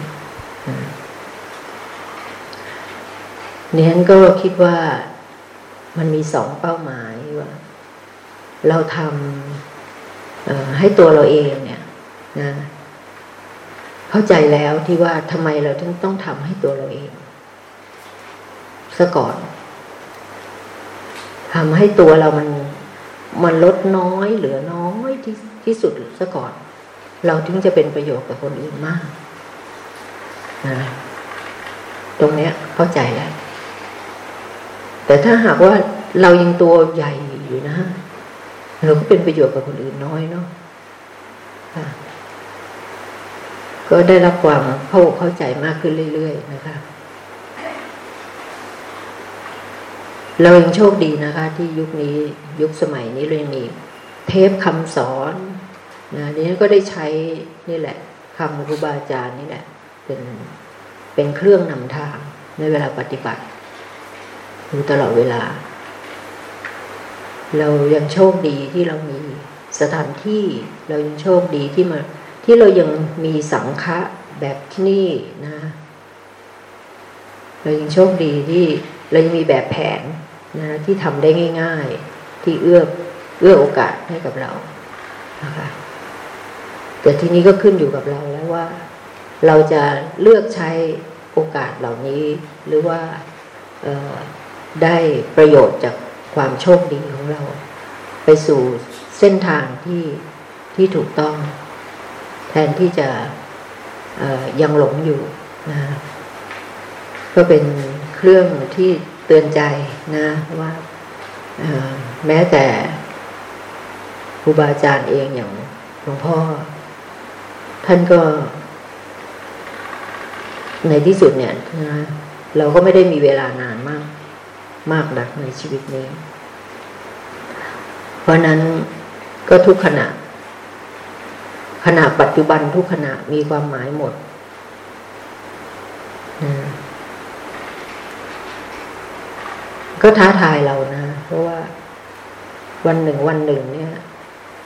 เนี่ยก็คิดว่ามันมีสองเป้าหมายว่า เราทำ ให้ตัวเราเองเนี่ยนะเข้าใจแล้วที่ว่าทำไมเราถึงต้องทำให้ตัวเราเองซะก่อนทำให้ตัวเรามันมันลดน้อย เหลือน้อยที่ที่สุดซะก่อน เราถึงจะเป็นประโยชน์กับคนอื่นมากนะตรงเนี้ยเข้าใจแล้วแต่ถ้าหากว่าเรายังตัวใหญ่อยู่นะ เราก็เป็นประโยชน์กับคนอื่นน้อยเนาะก็ได้รับความเข้าเข้าใจมากขึ้นเรื่อยๆนะคะ เรายังโชคดีนะคะ ที่ยุคนี้ยุคสมัยนี้เรายังมีเทปคำสอนนะนี้ก็ได้ใช้นี่แหละคำครูบาอาจารย์นี่แหละ เป็นเป็นเครื่องนำทางในเวลาปฏิบัติอยู่ตลอดเวลา เรายังโชคดีที่เรามีสถานที่เรายังโชคดีที่มา ที่เรายังมีสังฆะแบบที่นี่นะ เรายังโชคดีที่เรายังมีแบบแผนนะที่ทำได้ง่าย ๆ ที่เอื้อเอื้อโอกาสให้กับเรานะคะแต่ทีนี้ก็ขึ้นอยู่กับเราแล้วว่า เราจะเลือกใช้โอกาสเหล่านี้ หรือว่าได้ประโยชน์จาก ความโชคดีของเรา ไปสู่เส้นทางที่ที่ถูกต้อง แทนที่จะยังหลงอยู่นะก็เป็นเครื่องที่เตือนใจนะว่าแม้แต่ครูบาอาจารย์เองอย่างหลวงพ่อ ท่านก็ ในที่สุดเนี่ยนะเราก็ไม่ได้มีเวลานานมาก มากนักในชีวิตนี้ เพราะนั้นก็ทุกขณะ ขณะปัจจุบันทุกขณะมีความหมายหมดนะก็ท้าทายเรานะ เพราะว่าวันหนึ่งวันหนึ่งเนี่ย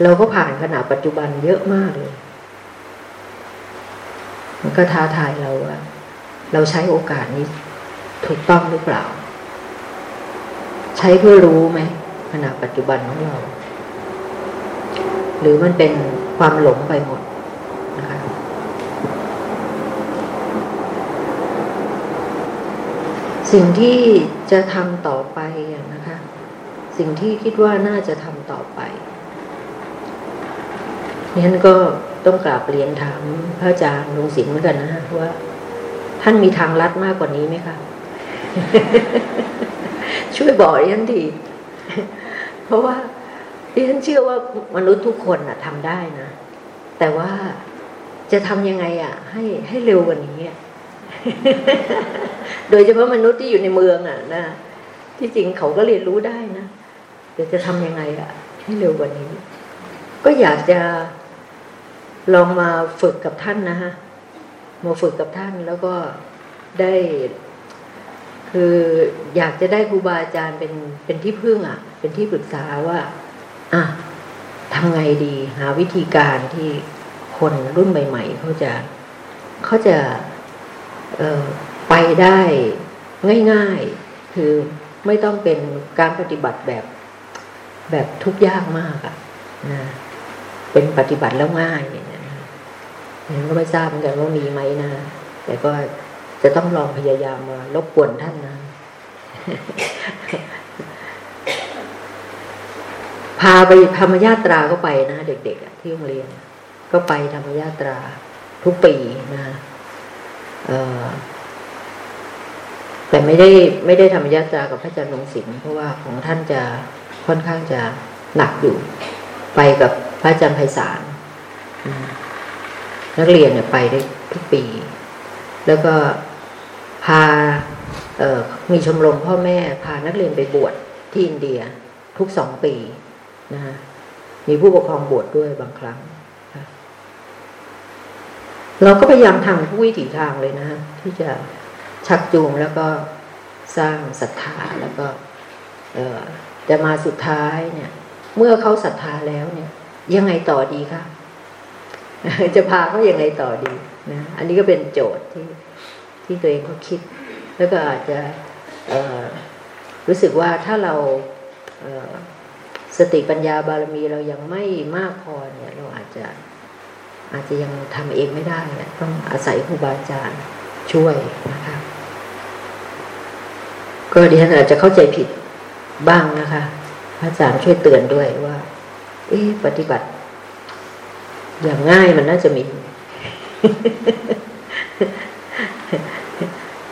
เราก็ผ่านขณะปัจจุบันเยอะมากเลย มันก็ท้าทายเราว่า เราใช้โอกาสนี้ถูกต้องหรือเปล่า ใช้เพื่อรู้ไหมขณะปัจจุบันของเรา หรือมันเป็นความหลงไปหมดนะคะสิ่งที่จะทำต่อไปนะคะ สิ่งที่คิดว่าน่าจะทำต่อไปนี่นก็ต้องกราบเรียนถามพระอาจารย์ลุงศิลป์เหมือนกันนะฮะว่า ท่านมีทางลัดมากกว่านี้ไหมคะ ช่วยบอกดิฉันทีเพราะว่าดิฉันเชื่อว่ามนุษย์ทุกคนอะทำได้นะ แต่ว่าจะทำยังไงอะให้ให้เร็วกว่านี้โดยเฉพาะมนุษย์ที่อยู่ในเมืองอะนะที่จริงเขาก็เรียนรู้ได้นะแต่จะทำยังไงอะให้เร็วกว่านี้ ก็อยากจะลองมาฝึกกับท่านนะฮะมาฝึกกับท่านแล้วก็ได้ คืออยากจะได้ครูบาอาจารย์เป็นเป็นที่พึ่งอะ เป็นที่ปรึกษาว่า อะทำไงดี หาวิธีการที่คนรุ่นใหม่ ๆเขาจะเขาจะเออไปได้ง่าย ๆ คือไม่ต้องเป็นการปฏิบัติแบบแบบทุกยากมากอะนะเป็นปฏิบัติแล้วง่ายเนี่ยก็ไม่ทราบเหมือนกันว่ามีไหมนะ แต่ก็ จะต้องลองพยายามมารบกวนท่านนะ พาไปธรรมญาตราก็ไปนะเด็กๆที่โรงเรียน ก็ไปธรรมญาตรา ทุกปีนะแต่ไม่ได้ไม่ได้ธรรมญาตรากับพระอาจารย์หลวงศิลป์เพราะว่าของท่านจะค่อนข้างจะหนักอยู่ ไปกับพระอาจารย์ไพศาลนักเรียนเนี่ยไปได้ทุกปี แล้วก็ พามีชมรมพ่อแม่พานักเรียนไปบวชที่อินเดียทุกสองปีนะมีผู้ปกครองบวชดด้วยบางครั้ง เราก็พยายามทำทุกวิถีทางเลยนะ ที่จะชักจูงแล้วก็สร้างศรัทธาแล้วก็จะมาสุดท้ายเนี่ย เมื่อเขาศรัทธาแล้วเนี่ย ยังไงต่อดีคะจะพาเขายังไงต่อดีนะอันนี้ก็เป็นโจทย์ที่ ที่ตัวเองเขาคิด แล้วก็อาจจะรู้สึกว่าถ้าเราสติปัญญาบารมีเรายังไม่มากพอเนี่ย เราอาจจะอาจจะยังทำเองไม่ได้เนี่ยต้องอาศัยครูบาอาจารย์ช่วยนะคะก็ดิฉันอาจจะเข้าใจผิดบ้างนะคะพระอาจารย์ช่วยเตือนด้วยว่า เอ๊ปฏิบัติ อย่างง่ายมันน่าจะมี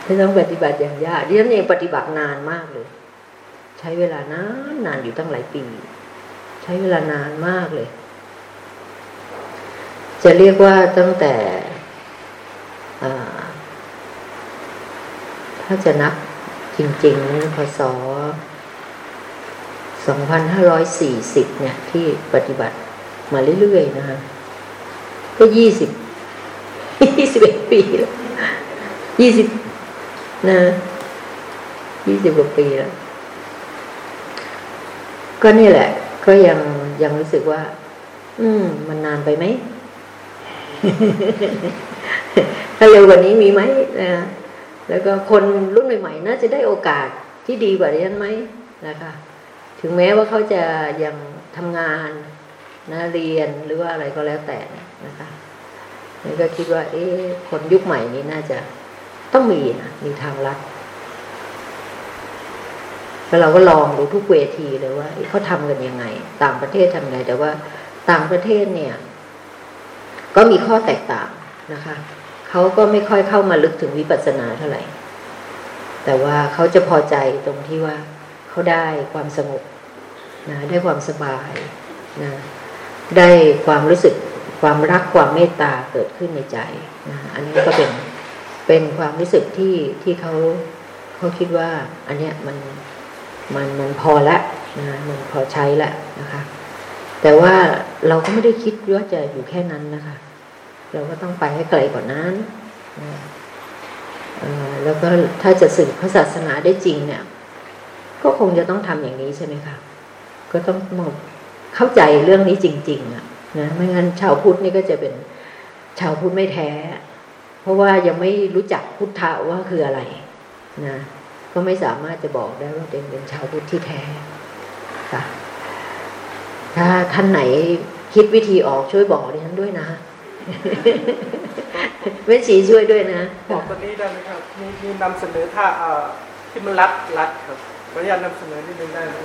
ไม่ต้องปฏิบัติอย่างยากดิฉันเองปฏิบัตินานมากเลย ใช้เวลานานนานอยู่ตั้งหลายปี ใช้เวลานานมากเลย จะเรียกว่าตั้งแต่ถ้าจะนับจริงๆพศ2540 เนี่ย ที่ปฏิบัติมาเรื่อยๆนะคะก็ยี่สิบยี่สิบเอ็ดปีแล้ว ยี่สิบนะยี่สิบกว่าปีแล้ว ก็นี่แหละ ก็ยังยังรู้สึกว่า อืม มันนานไปไหม ถ้าเร็วกว่านี้มีไหมนะแล้วก็คนรุ่นใหม่ๆน่าจะได้โอกาสที่ดีกว่านี้ไหมนะคะ ถึงแม้ว่าเขาจะยังทำงานนะเรียนหรือว่าอะไรก็แล้วแต่นะคะนี่ก็คิดว่า เอ๊คนยุคใหม่นี้น่าจะ ต้องมีนะมีทางลัดแล้วเราก็ลองดูทุกเวทีเลยว่าเขาทำกันยังไง ต่างประเทศทำไง แต่ว่าต่างประเทศเนี่ย ก็มีข้อแตกต่างนะคะเขาก็ไม่ค่อยเข้ามาลึกถึงวิปัสสนาเท่าไหร่ แต่ว่าเขาจะพอใจตรงที่ว่าเขาได้ความสงบนะได้ความสบายนะได้ความรู้สึกความรักความเมตตาเกิดขึ้นในใจนะอันนี้ก็เป็น เป็นความรู้สึกที่ที่เขาเขาคิดว่า อันเนี้ยมันมันมันพอละนะมันพอใช้ละนะคะ แต่ว่าเราก็ไม่ได้คิดว่าจะอยู่แค่นั้นนะคะ เราก็ต้องไปให้ไกลกว่านั้นนะแล้วก็ถ้าจะสื่อพระศาสนาได้จริงเนี่ย ก็คงจะต้องทำอย่างนี้ใช่ไหมคะก็ต้องเข้าใจเรื่องนี้จริง ๆ อะนะไม่งั้นชาวพุทธนี่ก็จะเป็นชาวพุทธไม่แท้ เพราะว่ายังไม่รู้จักพุทธะว่าคืออะไรนะก็ไม่สามารถจะบอกได้ว่าเป็นเป็นชาวพุทธที่แท้ค่ะถ้าท่านไหนคิดวิธีออกช่วยบอกดิฉันด้วยนะเม่ชีช่วยด้วยนะบอกตัวนี้ได้ไหมครับมีมีนำเสนอท่าเอ่อที่มันรัดรัดครับขออนุญาตนำเสนอนิดนึงได้ไหม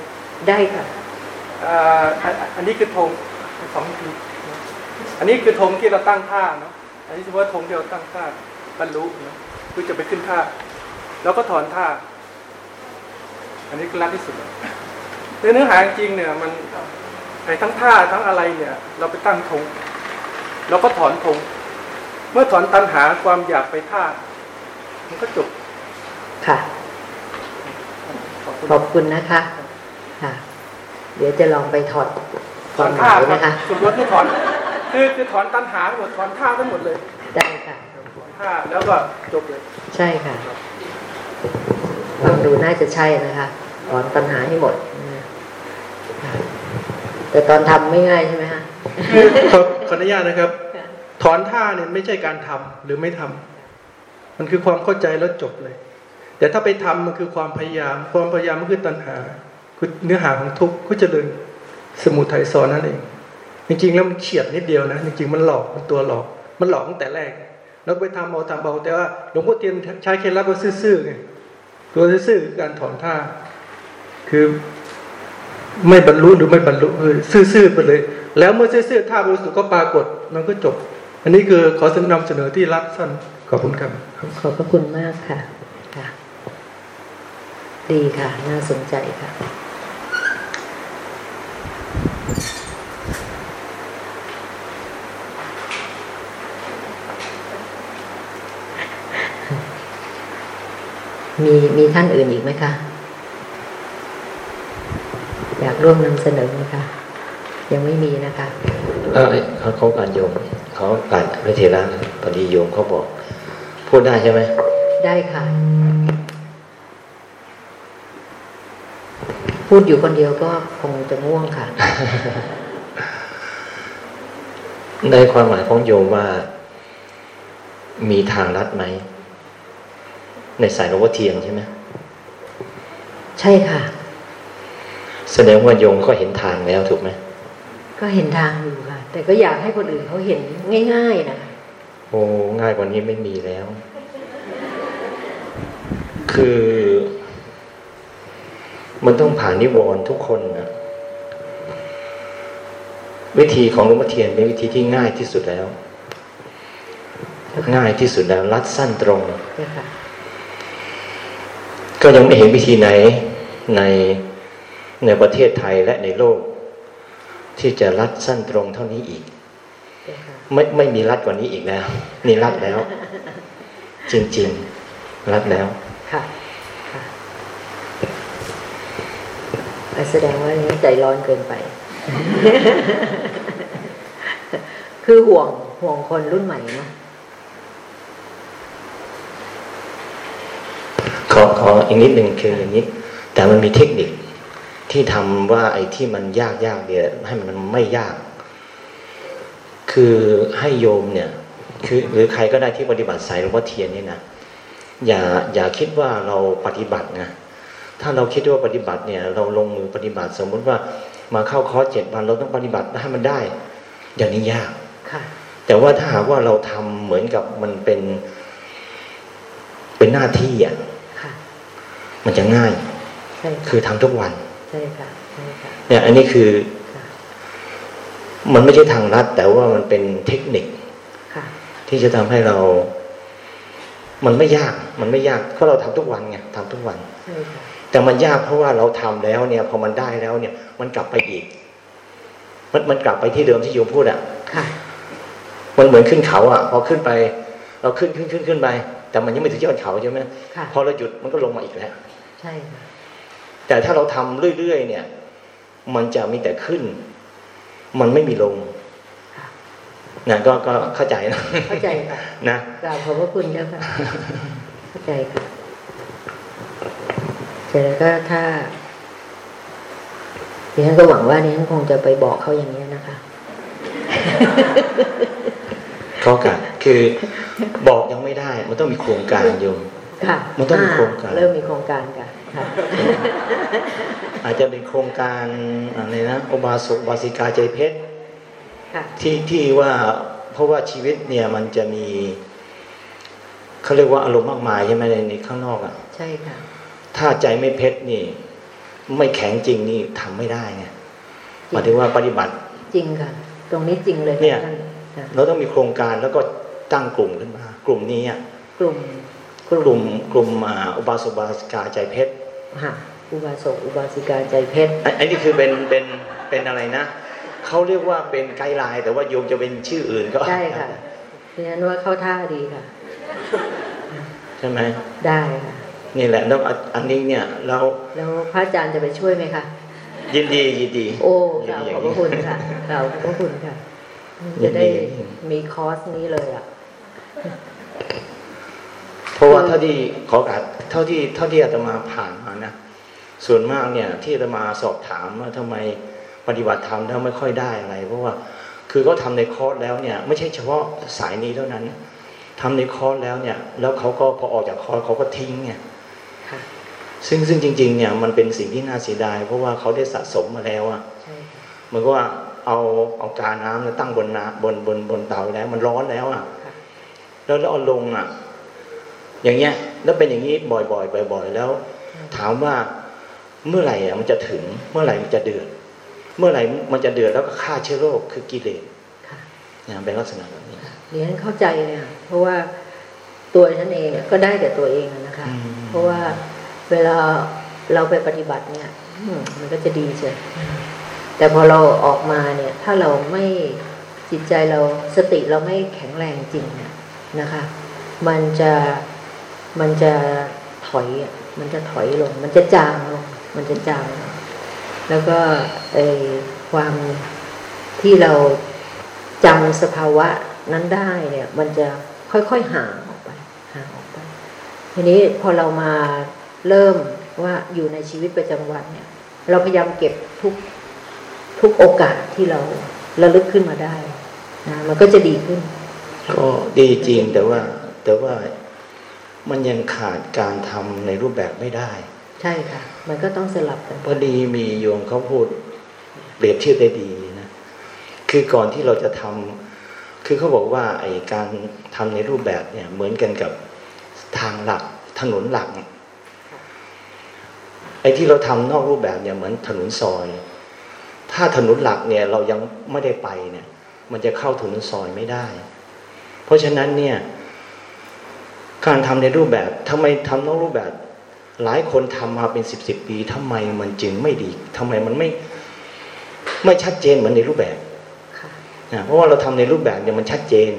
ได้ค่ะอันนี้คือธงสองทีอันนี้คือธงที่เราตั้งท่าเนาะ อันนี้เฉพาะธงที่เราตั้งท่าบรรลุนะคือจะไปขึ้นท่า แล้วก็ถอนท่า อันนี้คือรัดที่สุดในเนื้อหาจริงเนี่ยมันไอ้ทั้งท่าทั้งอะไรเนี่ย เราไปตั้งธงเราก็ถอนธงเมื่อถอนตัณหาความอยากไปท่า มันก็จบค่ะ ขอบคุณนะคะค่ะ เดี๋ยวจะลองไปถอดถอนท่านะคะสุดรถที่ถอน คือคือถอนตัณหาหมดถอนท่าทั้งหมดเลยได้ค่ะถอนท่าแล้วก็จบเลย ใช่ค่ะฟังดูน่าจะใช่นะคะถอนตัณหาให้หมดแต่ตอนทำไม่ง่ายใช่ไหมคะขอขออนุญาตนะครับ ถอนท่าเนี่ยไม่ใช่การทำหรือไม่ทำมันคือความเข้าใจแล้วจบเลย แต่ถ้าไปทำมันคือความพยายาม ความพยายามมันคือตัณหาคือเนื้อหาของทุกข์ก็เจริญสมุทัยซ้อนนั่นเอง จริงๆแล้วมันเฉียดนิดเดียวนะจริงๆมันหลอกมันตัวหลอก มันหลอกตั้งแต่แรก แล้วไปทำเอาทำเบาแต่ว่าหลวงพ่อเทียนใช้เคล็ดลับว่าซื่อๆไงตัวซื่อๆคือการถอนท่า คือไม่บรรลุหรือไม่บรรลุซื่อๆไปเลย แล้วเมื่อซื่อๆท่าบริสุทธิ์ก็ปรากฏมันก็จบ อันนี้คือขอสนำเสนอที่รัดสั้นขอบคุณครับขอบพระคุณมากค่ะค่ะ ดีค่ะ น่าสนใจค่ะ มีมีท่านอื่นอีกไหมคะ อยากร่วมนำเสนอไหมคะ ยังไม่มีนะคะเออเขาเขาการโยมเขาการพระเทระพอดีโยมเขาบอก พูดได้ใช่ไหม ได้ค่ะ พูดอยู่คนเดียวก็คงจะง่วงค่ะ ในความหมายของโยมว่า มีทางลัดไหม ในสายหลวงพ่อเทียนใช่ไหมใช่ค่ะ แสดงว่าโยมก็เห็นทางแล้วถูกไหมก็เห็นทางอยู่ค่ะ แต่ก็อยากให้คนอื่นเขาเห็นง่าย ๆ นะโอ้ง่ายกว่านี้ไม่มีแล้ว คือ มันต้องผ่านนิวรณ์ทุกคนนะวิธีของหลวงพ่อเทียนเป็นวิธีที่ง่ายที่สุดแล้ว ง่ายที่สุดแล้วรัดสั้นตรง ก็ยังไม่เห็นวิธีไหนในในประเทศไทยและในโลก ที่จะรัดสั้นตรงเท่านี้อีก ไม่ไม่มีรัดกว่านี้อีกแล้วนี่รัดแล้ว จริง ๆ รัดแล้วค่ะค่ะอะแสดงว่านี้ใจร้อนเกินไป คือห่วงห่วงคนรุ่นใหม่นะ ขอขออีกนิดหนึ่งคืออย่างนี้ แต่มันมีเทคนิคที่ทำว่าไอ้ที่มันยากยากเนี่ยให้มันไม่ยาก คือให้โยมเนี่ย คือหรือใครก็ได้ที่ปฏิบัติสายหลวงพ่อเทียนนี่นะอย่าอย่าคิดว่าเราปฏิบัตินะถ้าเราคิดว่าปฏิบัติเนี่ย เราลงมือปฏิบัติสมมุติว่ามาเข้าคอร์สเจ็ดวันเราต้องปฏิบัติให้มันได้ อย่างนี้ยากค่ะแต่ว่าถ้าหากว่าเราทำเหมือนกับมันเป็น เป็นหน้าที่อะค่ะ มันจะง่ายใช่ค่ะคือทำทุกวันใช่ค่ะใช่ค่ะเนี่ยอันนี้คือค่ะมันไม่ใช่ทางลัด แต่ว่ามันเป็นเทคนิคค่ะที่จะทำให้เรา มันไม่ยาก มันไม่ยากเพราะเราทำทุกวันไงทำทุกวันใช่ค่ะแต่มันยากเพราะว่าเราทำแล้วเนี่ย พอมันได้แล้วเนี่ย มันกลับไปอีก มันมันกลับไปที่เดิมที่โยมพูดอะค่ะมันเหมือนขึ้นเขาอะ พอขึ้นไป เราขึ้นขึ้นขึ้นขึ้นไป แต่มันยังไม่ถึงยอดเขาใช่ไหมค่ะพอเราหยุดมันก็ลงมาอีกแล้ว ใช่ค่ะแต่ถ้าเราทำเรื่อยๆเนี่ย มันจะมีแต่ขึ้น มันไม่มีลงค่ะนะก็ก็เข้าใจนะเข้าใจค่ะนะกราบขอบพระคุณเจ้าค่ะเข้าใจค่ะเสร็จแล้วก็ถ้าดิฉันก็หวังว่าดิฉันคงจะไปบอกเขาอย่างนี้ยนะคะข้อกะคือบอกยังไม่ได้ มันต้องมีโครงการโยมค่ะมันต้องมีโครงการเริ่มมีโครงการค่ะค่ะ อาจจะเป็นโครงการอะไรนะอบาสุบาสิกาใจเพชรค่ะที่ที่ว่าเพราะว่าชีวิตเนี่ยมันจะมีเขาเรียกว่าอารมณ์มากมายใช่ไหมในในข้างนอกอะใช่ค่ะถ้าใจไม่เพชรนี่ ไม่แข็งจริงนี่ทำไม่ได้ไงหมายถึงว่าปฏิบัติจริงค่ะ ตรงนี้จริงเลยค่ะเนี่ยท่านค่ะเราต้องมีโครงการแล้วก็ตั้งกลุ่มขึ้นมา กลุ่มนี้อะกลุ่มกลุ่มกลุ่มอ่าอุบาสกอุบาสิกาใจเพชรค่ะ อุบาสกอุบาสิกาใจเพชรอันอันนี้คือเป็นเป็นเป็นอะไรนะเขาเรียกว่าเป็นไกด์ไลน์แต่ว่าโยมจะเป็นชื่ออื่นก็ได้ค่ะดิฉันว่าเข้าท่าดีค่ะ ใช่ไหมได้ค่ะนี่แหละแล้วอันอันนี้เนี่ยเราแล้วพระอาจารย์จะไปช่วยไหมคะยินดียินดี โอ้ยิกนราบดีขอบพระคุณค่ะกราบขอบพระคุณค่ะ จะได้มีคอร์สนี้เลยอะ เท่าที่ขออกาสเท่าที่เท่าที่อาตมาผ่านมานะส่วนมากเนี่ยที่อาตมาสอบถามว่าทำไมปฏิบัติธรรมแล้วไม่ค่อยได้อะไร เพราะว่าคือเขาทาในคอร์สแล้วเนี่ย ไม่ใช่เฉพาะสายนี้เท่านั้นทำในคอร์สแล้วเนี่ย แล้วเขาก็พอออกจากคอร์สเขาก็ทิ้งไงค่ะซึ่งซึ่งจริง ๆ เนี่ยมันเป็นสิ่งที่น่าเสียดาย เพราะว่าเขาได้สะสมมาแล้วอะเหมือนกับว่าเอาเอากาน้ำแล้วตั้งบนน้ำบนบนบนเตาแล้ว มันร้อนแล้วอะแล้วแล้วเอาลงอะ อย่างเงี้ยแล้วเป็นอย่างนี้บ่อยๆบ่อย ๆ แล้ว ถามว่าเมื่อไหร่อะมันจะถึงเมื่อไหร่มันจะเดือด เมื่อไหร่มันจะเดือดแล้วก็ฆ่าเชื้อโรคคือกิเลสค่ะเนี่ยเป็นลักษณะแบบนี้เรียนเข้าใจเลยค่ะเพราะว่าตัวฉันเองก็ได้แต่ตัวเองอะนะคะอืมเพราะว่าเวลาเราไปปฏิบัติเนี่ยอืมมันก็จะดีเชียวแต่พอเราออกมาเนี่ย ถ้าเราไม่จิตใจเราสติเราไม่แข็งแรงจริงเนี่ยนะคะ มันจะ มันจะถอยอะมันจะถอยลง มันจะจางลง มันจะจาง แล้วก็ไอ้ความที่เราจำสภาวะนั้นได้เนี่ย มันจะค่อยๆห่างออกไปห่างออกไป ทีนี้พอเรามาเริ่มว่าอยู่ในชีวิตประจำวันเนี่ย เราพยายามเก็บทุกทุกโอกาสที่เราระลึกขึ้นมาได้นะมันก็จะดีขึ้น ก็ดีจริงแต่ว่าแต่ว่า มันยังขาดการทำในรูปแบบไม่ได้ ใช่ค่ะ มันก็ต้องสลับกันพอดีมีโยมเขาพูดเปรียบเทียบได้ดีนะคือก่อนที่เราจะทำคือเขาบอกว่าไอ้การทำในรูปแบบเนี่ย เหมือนกันกับทางหลักถนนหลักไอ้ที่เราทำนอกรูปแบบเนี่ยเหมือนถนนซอย ถ้าถนนหลักเนี่ยเรายังไม่ได้ไปเนี่ย มันจะเข้าถนนซอยไม่ได้ เพราะฉะนั้นเนี่ย การทำในรูปแบบทำไมทำนอกรูปแบบ หลายคนทำมาเป็นสิบสิบปีทำไมมันจึงไม่ดีทำไมมันไม่ไม่ชัดเจนเหมือนในรูปแบบนะเพราะว่าเราทำในรูปแบบเนี่ยมันชัดเจน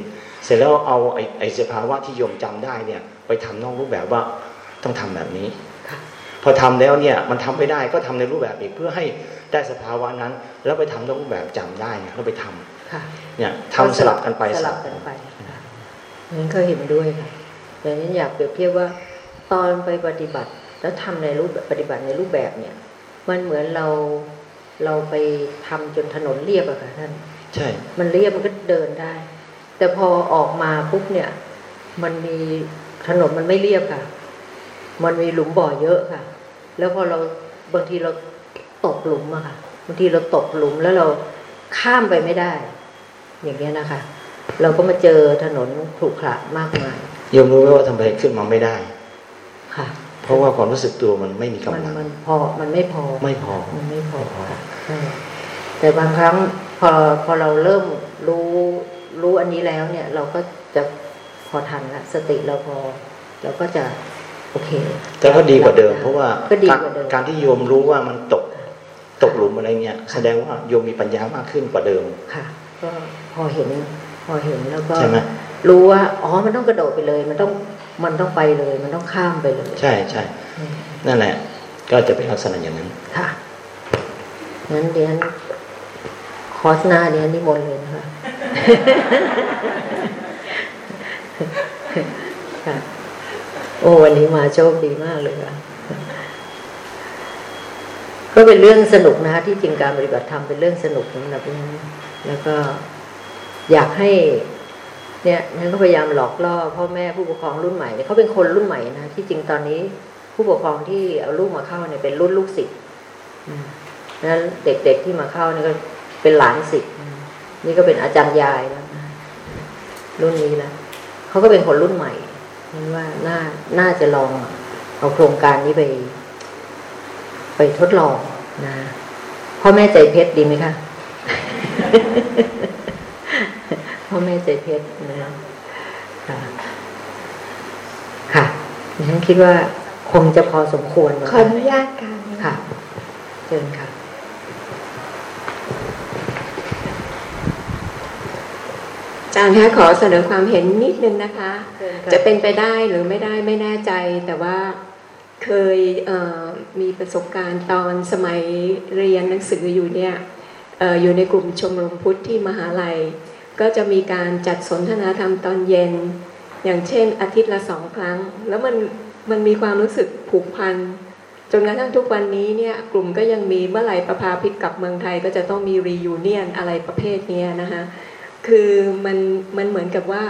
เสร็จแล้วเอาไอ้ไอ้สภาวะที่โยมจำได้เนี่ย ไปทำนอกรูปแบบว่าต้องทำแบบนี้พอทำแล้วเนี่ยมันทำไม่ได้ก็ทำในรูปแบบอีกเพื่อให้ได้สภาวะนั้น แล้วไปทำนอกรูปแบบจำได้เนี่ยก็ไปทำเนี่ยทำสลับกันไปสลับกันไปนั้นก็เห็นด้วยค่ะ ดังนั้นอยากเปรียบเทียบว่า ตอนไปปฏิบัติ แล้วทำในรูปปฏิบัติในรูปแบบเนี่ย มันเหมือนเราเราไปทำจนถนนเรียบอะค่ะท่านใช่ มันเรียบมันก็เดินได้ แต่พอออกมาปุ๊บเนี่ย มันมีถนนมันไม่เรียบค่ะ มันมีหลุมบ่อเยอะค่ะ แล้วพอเราบางทีเราตกหลุมอะค่ะบางทีเราตกหลุมแล้วเราข้ามไปไม่ได้ อย่างเงี้ยนะคะ เราก็มาเจอถนนขรุขระมากมาย ยมรู้ไหมว่าทำไมขึ้นมาไม่ได้ ค่ะ เพราะว่าความรู้สึกตัวมันไม่มีกำลังมันพอมันไม่พอ ไม่พอ มันไม่พอค่ะแต่บางครั้งพอพอเราเริ่มรู้รู้อันนี้แล้วเนี่ย เราก็จะพอทันละสติเราพอ เราก็จะโอเค แต่ก็ดีกว่าเดิม เพราะว่าการที่โยมรู้ว่ามันตกตกหลุมอะไรเงี้ยแสดงว่าโยมมีปัญญามากขึ้นกว่าเดิมค่ะ ก็พอเห็นพอเห็นแล้วก็ใช่ไหม รู้ว่าอ๋อมันต้องกระโดดไปเลย มันต้องมันต้องไปเลย มันต้องข้ามไปเลย ใช่ใช่นั่นแหละ ก็จะเป็นลักษณะอย่างนั้นค่ะงั้นเรียนคอสหน้าเรียนนิมนต์เลยนะคะค่ะโอ้วันนี้มาโชคดีมากเลยค่ะก็เป็นเรื่องสนุกนะคะที่จริงการปฏิบัติธรรมเป็นเรื่องสนุกสำหรับนี้แล้วก็อยากให้ เนี่ยนั่นก็พยายามหลอกล่อพ่อแม่ผู้ปกครองรุ่นใหม่เขาเป็นคนรุ่นใหม่นะที่จริงตอนนี้ผู้ปกครองที่เอาลูกมาเข้าเนี่ยเป็นรุ่นลูกศิษย์นั้นเด็กๆที่มาเข้านี่ก็เป็นหลานศิษย์นี่ก็เป็นอาจารย์ยายแล้วรุ่นนี้แล้วเขาก็เป็นคนรุ่นใหม่นั่นว่าน่าน่าจะลองเอาโครงการนี้ไป ไปทดลองนะพ่อแม่ใจเพชรดีไหมคะ พ่อแม่ใจเพชรนะค่ะค่ะฉันคิดว่าคงจะพอสมควรขออนุญาตค่ะค่ะเชิญค่ะอาจารย์คะขอเสนอความเห็นนิดนึงนะคะ จะเป็นไปได้หรือไม่ได้ไม่แน่ใจ แต่ว่าเคยมีประสบการณ์ตอนสมัยเรียนหนังสืออยู่เนี่ยอยู่ในกลุ่มชมรมพุทธที่มหาลัย ก็จะมีการจัดสนทนาธรรมตอนเย็น อย่างเช่น อาทิตย์ละสองครั้ง แล้วมันมันมีความรู้สึกผูกพันจนกระทั่งทุกวันนี้เนี่ยกลุ่มก็ยังมีเมื่อไหร่ประพาพิษกับเมืองไทยก็จะต้องมีรียูเนียนอะไรประเภทนี้นะคะคือมันมันเหมือนกับว่า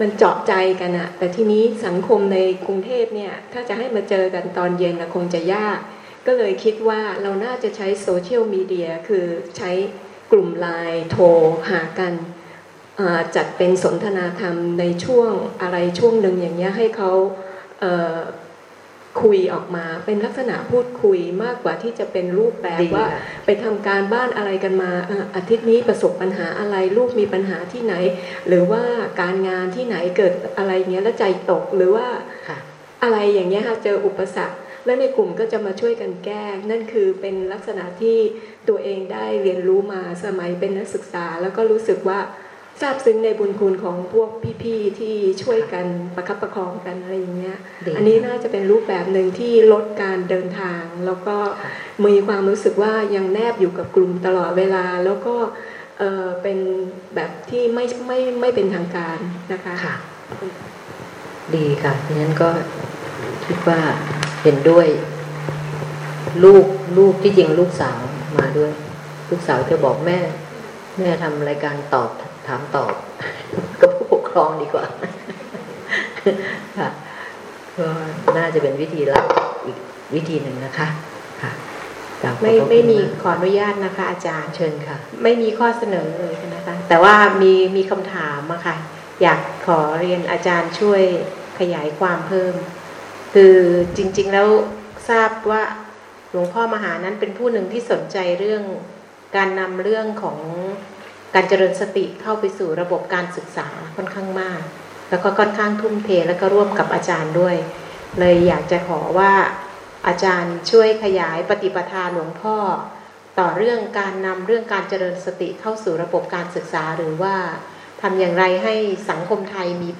มันเจาะใจกันอะแต่ทีนี้สังคมในกรุงเทพเนี่ยถ้าจะให้มาเจอกันตอนเย็นนะคงจะยาก ก็เลยคิดว่าเราน่าจะใช้โซเชียลมีเดียคือใช้กลุ่มไลน์โทรหากัน จัดเป็นสนทนาธรรมในช่วงอะไรช่วงหนึ่งอย่างเงี้ยให้เขาคุยออกมาเป็นลักษณะพูดคุยมากกว่าที่จะเป็นรูปแบบว่า ไปทำการบ้านอะไรกันมาอาทิตย์นี้ประสบปัญหาอะไรลูกมีปัญหาที่ไหน หรือว่าการงานที่ไหนเกิดอะไรเงี้ยแล้วใจตกหรือว่าอะไรอย่างเงี้ยค่ะเจออุปสรรค แล้วในกลุ่มก็จะมาช่วยกันแก้ นั่นคือเป็นลักษณะที่ตัวเองได้เรียนรู้มาสมัยเป็นนักศึกษา แล้วก็รู้สึกว่า ทราบซึ้งในบุญคุณของพวกพี่ๆที่ช่วยกันประคับประคองกันอะไรอย่างเงี้ย อันนี้น่าจะเป็นรูปแบบหนึ่งที่ลดการเดินทาง แล้วก็มีความรู้สึกว่ายังแนบอยู่กับกลุ่มตลอดเวลาแล้วก็เออเป็นแบบที่ไม่ไม่ไม่เป็นทางการนะคะค่ะ ดีค่ะดังนั้นก็คิดว่าเห็นด้วย ลูกลูกที่จริงลูกสาวมาด้วย ลูกสาวจะบอกแม่ แม่ทำรายการตอบ ถามตอบกับผู้ปกครองดีกว่าค่ะก็น่าจะเป็นวิธีละอีกวิธีหนึ่งนะคะค่ะไม่ไม่มีขออนุญาตนะคะ อาจารย์เชิญค่ะ ไม่มีข้อเสนอเลยนะคะ แต่ว่ามีมีคำถามอะค่ะ อยากขอเรียนอาจารย์ช่วยขยายความเพิ่ม คือจริง ๆแล้วทราบว่าหลวงพ่อมหานั้นเป็นผู้หนึ่งที่สนใจเรื่องการนำเรื่องของ การเจริญสติเข้าไปสู่ระบบการศึกษาค่อนข้างมาก แล้วก็ค่อนข้างทุ่มเทแล้วก็ร่วมกับอาจารย์ด้วย เลยอยากจะขอว่าอาจารย์ช่วยขยายปฏิปทาหลวงพ่อ ต่อเรื่องการนำเรื่องการเจริญสติเข้าสู่ระบบการศึกษาหรือว่าทำอย่างไรให้สังคมไทยมี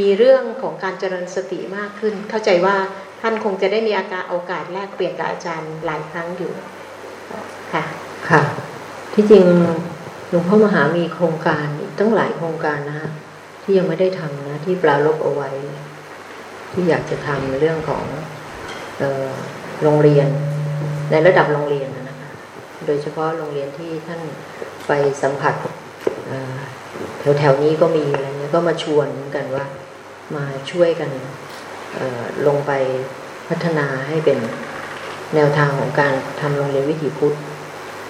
มีเรื่องของการเจริญสติมากขึ้น เข้าใจว่าท่านคงจะได้มีอาการโอกาสแลกเปลี่ยนกับอาจารย์หลายครั้งอยู่ค่ะค่ะที่จริง หลวงพ่อมหามีโครงการตั้งหลายโครงการนะที่ยังไม่ได้ทำนะ ที่ปลาลบเอาไว้ ที่อยากจะทำเรื่องของโรงเรียน ในระดับโรงเรียนนะคะโดยเฉพาะโรงเรียนที่ท่านไปสัมผัสแถวแถวนี้ก็มีอะไรเงี้ยก็มาชวนกันว่ามาช่วยกันลงไปพัฒนาให้เป็นแนวทางของการทำโรงเรียนวิถีพุทธ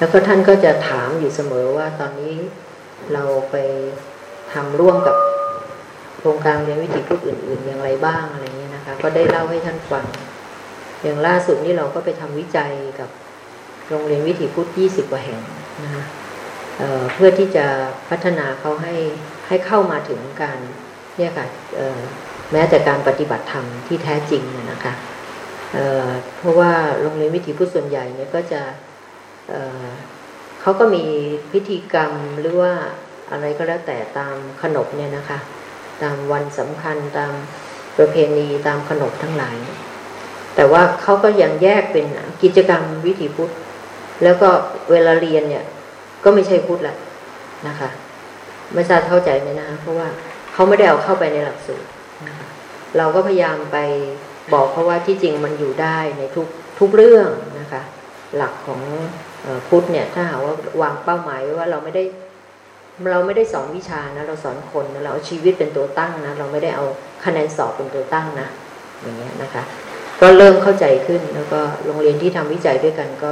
แล้วก็ท่านก็จะถามอยู่เสมอว่าตอนนี้เราไปทำร่วมกับโครงการเรียนวิถีพุทธอื่น ๆ อย่างไรบ้างอะไรเงี้ยนะคะ ก็ได้เล่าให้ท่านฟัง อย่างล่าสุดนี่เราก็ไปทำวิจัยกับโรงเรียนวิถีพุทธยี่สิบกว่าแห่งนะคะเเพื่อที่จะพัฒนาเขาให้ให้เข้ามาถึงการเนี่ยค่ะแม้แต่การปฏิบัติธรรมที่แท้จริงนะคะเเพราะว่าโรงเรียนวิถีพุทธส่วนใหญ่เนี่ยก็จะ เเขาก็มีพิธีกรรมหรือว่าอะไรก็แล้วแต่ตามขนบเนี่ยนะคะ ตามวันสำคัญตามประเพณีตามขนบทั้งหลาย แต่ว่าเขาก็ยังแยกเป็นกิจกรรมวิถีพุทธ แล้วก็เวลาเรียนเนี่ยก็ไม่ใช่พุทธแหละนะคะ ไม่ทราบเข้าใจไหมนะคะเพราะว่าเขาไม่ได้เอาเข้าไปในหลักสูตรเราก็พยายามไปบอกเขาว่าที่จริงมันอยู่ได้ในทุกทุกเรื่องนะคะ หลักของ พุทธเนี่ยถ้าหากว่าวางเป้าหมายไว้ว่าเราไม่ได้เราไม่ได้สอนวิชานะเราสอนคนนะเราเอาชีวิตเป็นตัวตั้งนะเราไม่ได้เอาคะแนนสอบเป็นตัวตั้งนะอย่างเงี้ยนะคะ ก็เริ่มเข้าใจขึ้นแล้วก็โรงเรียนที่ทำวิจัยด้วยกันก็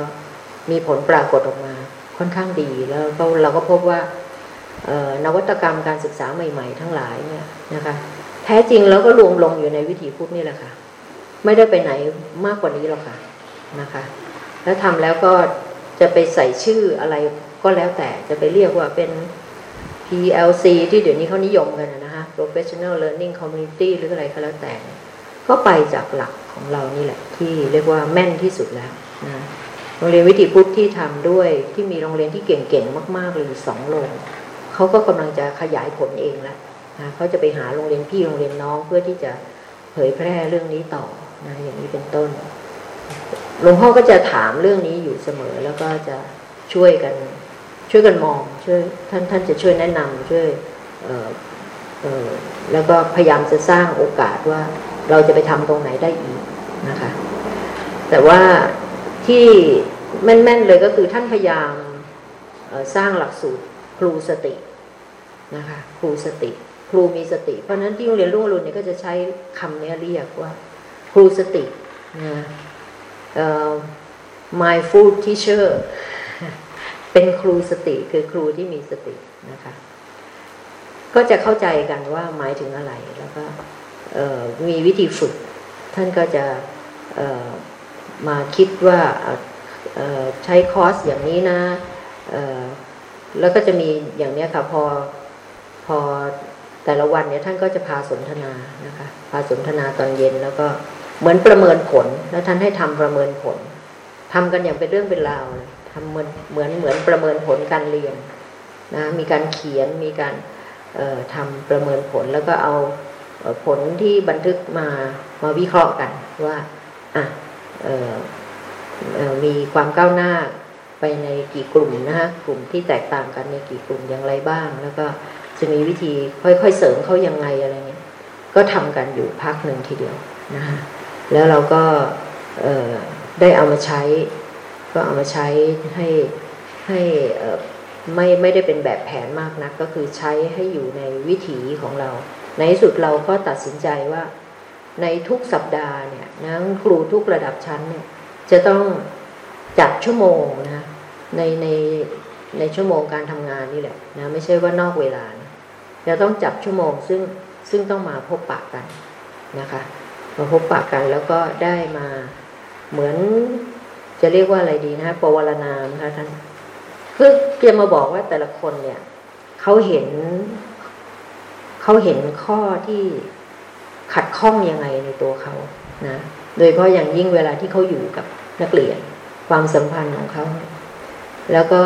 มีผลปรากฏออกมาค่อนข้างดีแล้วก็เราก็พบว่านวัตกรรมการศึกษาใหม่ ๆ ทั้งหลายเนี่ยนะคะ แท้จริงแล้วก็รวมลงอยู่ในวิถีพุทธนี่แหละค่ะ ไม่ได้ไปไหนมากกว่านี้หรอกค่ะนะคะ แล้วทำแล้วก็ จะไปใส่ชื่ออะไรก็แล้วแต่จะไปเรียกว่าเป็น PLC ที่เดี๋ยวนี้เขานิยมกันนะคะ Professional Learning Community หรืออะไรก็แล้วแต่ ก็ไปจากหลักของเรานี่แหละ ที่เรียกว่าแม่นที่สุดแล้วนะโรงเรียนวิถีพุทธที่ทำด้วยที่มีโรงเรียนที่เก่งๆมากๆเลยสองโรงเขาก็กำลังจะขยายผลเองแล้วนะเขาจะไปหาโรงเรียนพี่โรงเรียนน้องเพื่อที่จะเผยแพร่เรื่องนี้ต่อนะอย่างนี้เป็นต้น หลวงพ่อก็จะถามเรื่องนี้อยู่เสมอแล้วก็จะช่วยกัน ช่วยกันมองช่วยท่านท่านจะช่วยแนะนำช่วยแล้วก็พยายามจะสร้างโอกาสว่าเราจะไปทำตรงไหนได้อีกนะคะ แต่ว่าที่แม่นๆเลยก็คือท่านพยายามสร้างหลักสูตรครูสตินะคะครูสติ ครูมีสติ เพราะฉะนั้นที่โรงเรียนรุ่งอรุณเนี่ยก็จะใช้คำนี้เรียกว่า ครูสตินะ mindful teacher เป็นครูสติคือครูที่มีสตินะคะ ก็จะเข้าใจกันว่าหมายถึงอะไรแล้วก็มีวิธีฝึก ท่านก็จะมาคิดว่าใช้คอร์สอย่างนี้นะแล้วก็จะมีอย่างนี้ค่ะพอพอแต่ละวันเนี่ยท่านก็จะพาสนทนานะคะ พาสนทนาตอนเย็นแล้วก็ เหมือนประเมินผล แล้วท่านให้ทำประเมินผลทำกันอย่างเป็นเรื่องเป็นราวทำเหมือนเหมือนเหมือนประเมินผลการเรียนนะมีการเขียนมีการทำประเมินผลแล้วก็เอาผลที่บันทึกมามาวิเคราะห์กันว่าอะมีความก้าวหน้าไปในกี่กลุ่มนะฮะกลุ่มที่แตกต่างกันในกี่กลุ่มอย่างไรบ้าง แล้วก็จะมีวิธีค่อยๆเสริมเขายังไงอะไรเงี้ยก็ทำกันอยู่พักหนึ่งทีเดียวนะคะ แล้วเราก็ได้เอามาใช้ ก็เอามาใช้ให้ให้ไม่ไม่ได้เป็นแบบแผนมากนัก ก็คือใช้ให้อยู่ในวิถีของเรา ในที่สุดเราก็ตัดสินใจว่าในทุกสัปดาห์เนี่ยนะครูทุกระดับชั้นเนี่ยจะต้องจัดชั่วโมงนะในในในชั่วโมงการทำงานนี่แหละนะไม่ใช่ว่านอกเวลานะจะต้องจับชั่วโมงซึ่งซึ่งต้องมาพบปะกันนะคะ มาพบปะกันแล้วก็ได้มาเหมือนจะเรียกว่าอะไรดีนะปวารณานะคะท่านคือจะมาบอกว่าแต่ละคนเนี่ยเขาเห็นเขาเห็นข้อที่ขัดข้องยังไงในตัวเขานะโดยเพราะอย่างยิ่งเวลาที่เขาอยู่กับนักเรียน ความสัมพันธ์ของเขา แล้วก็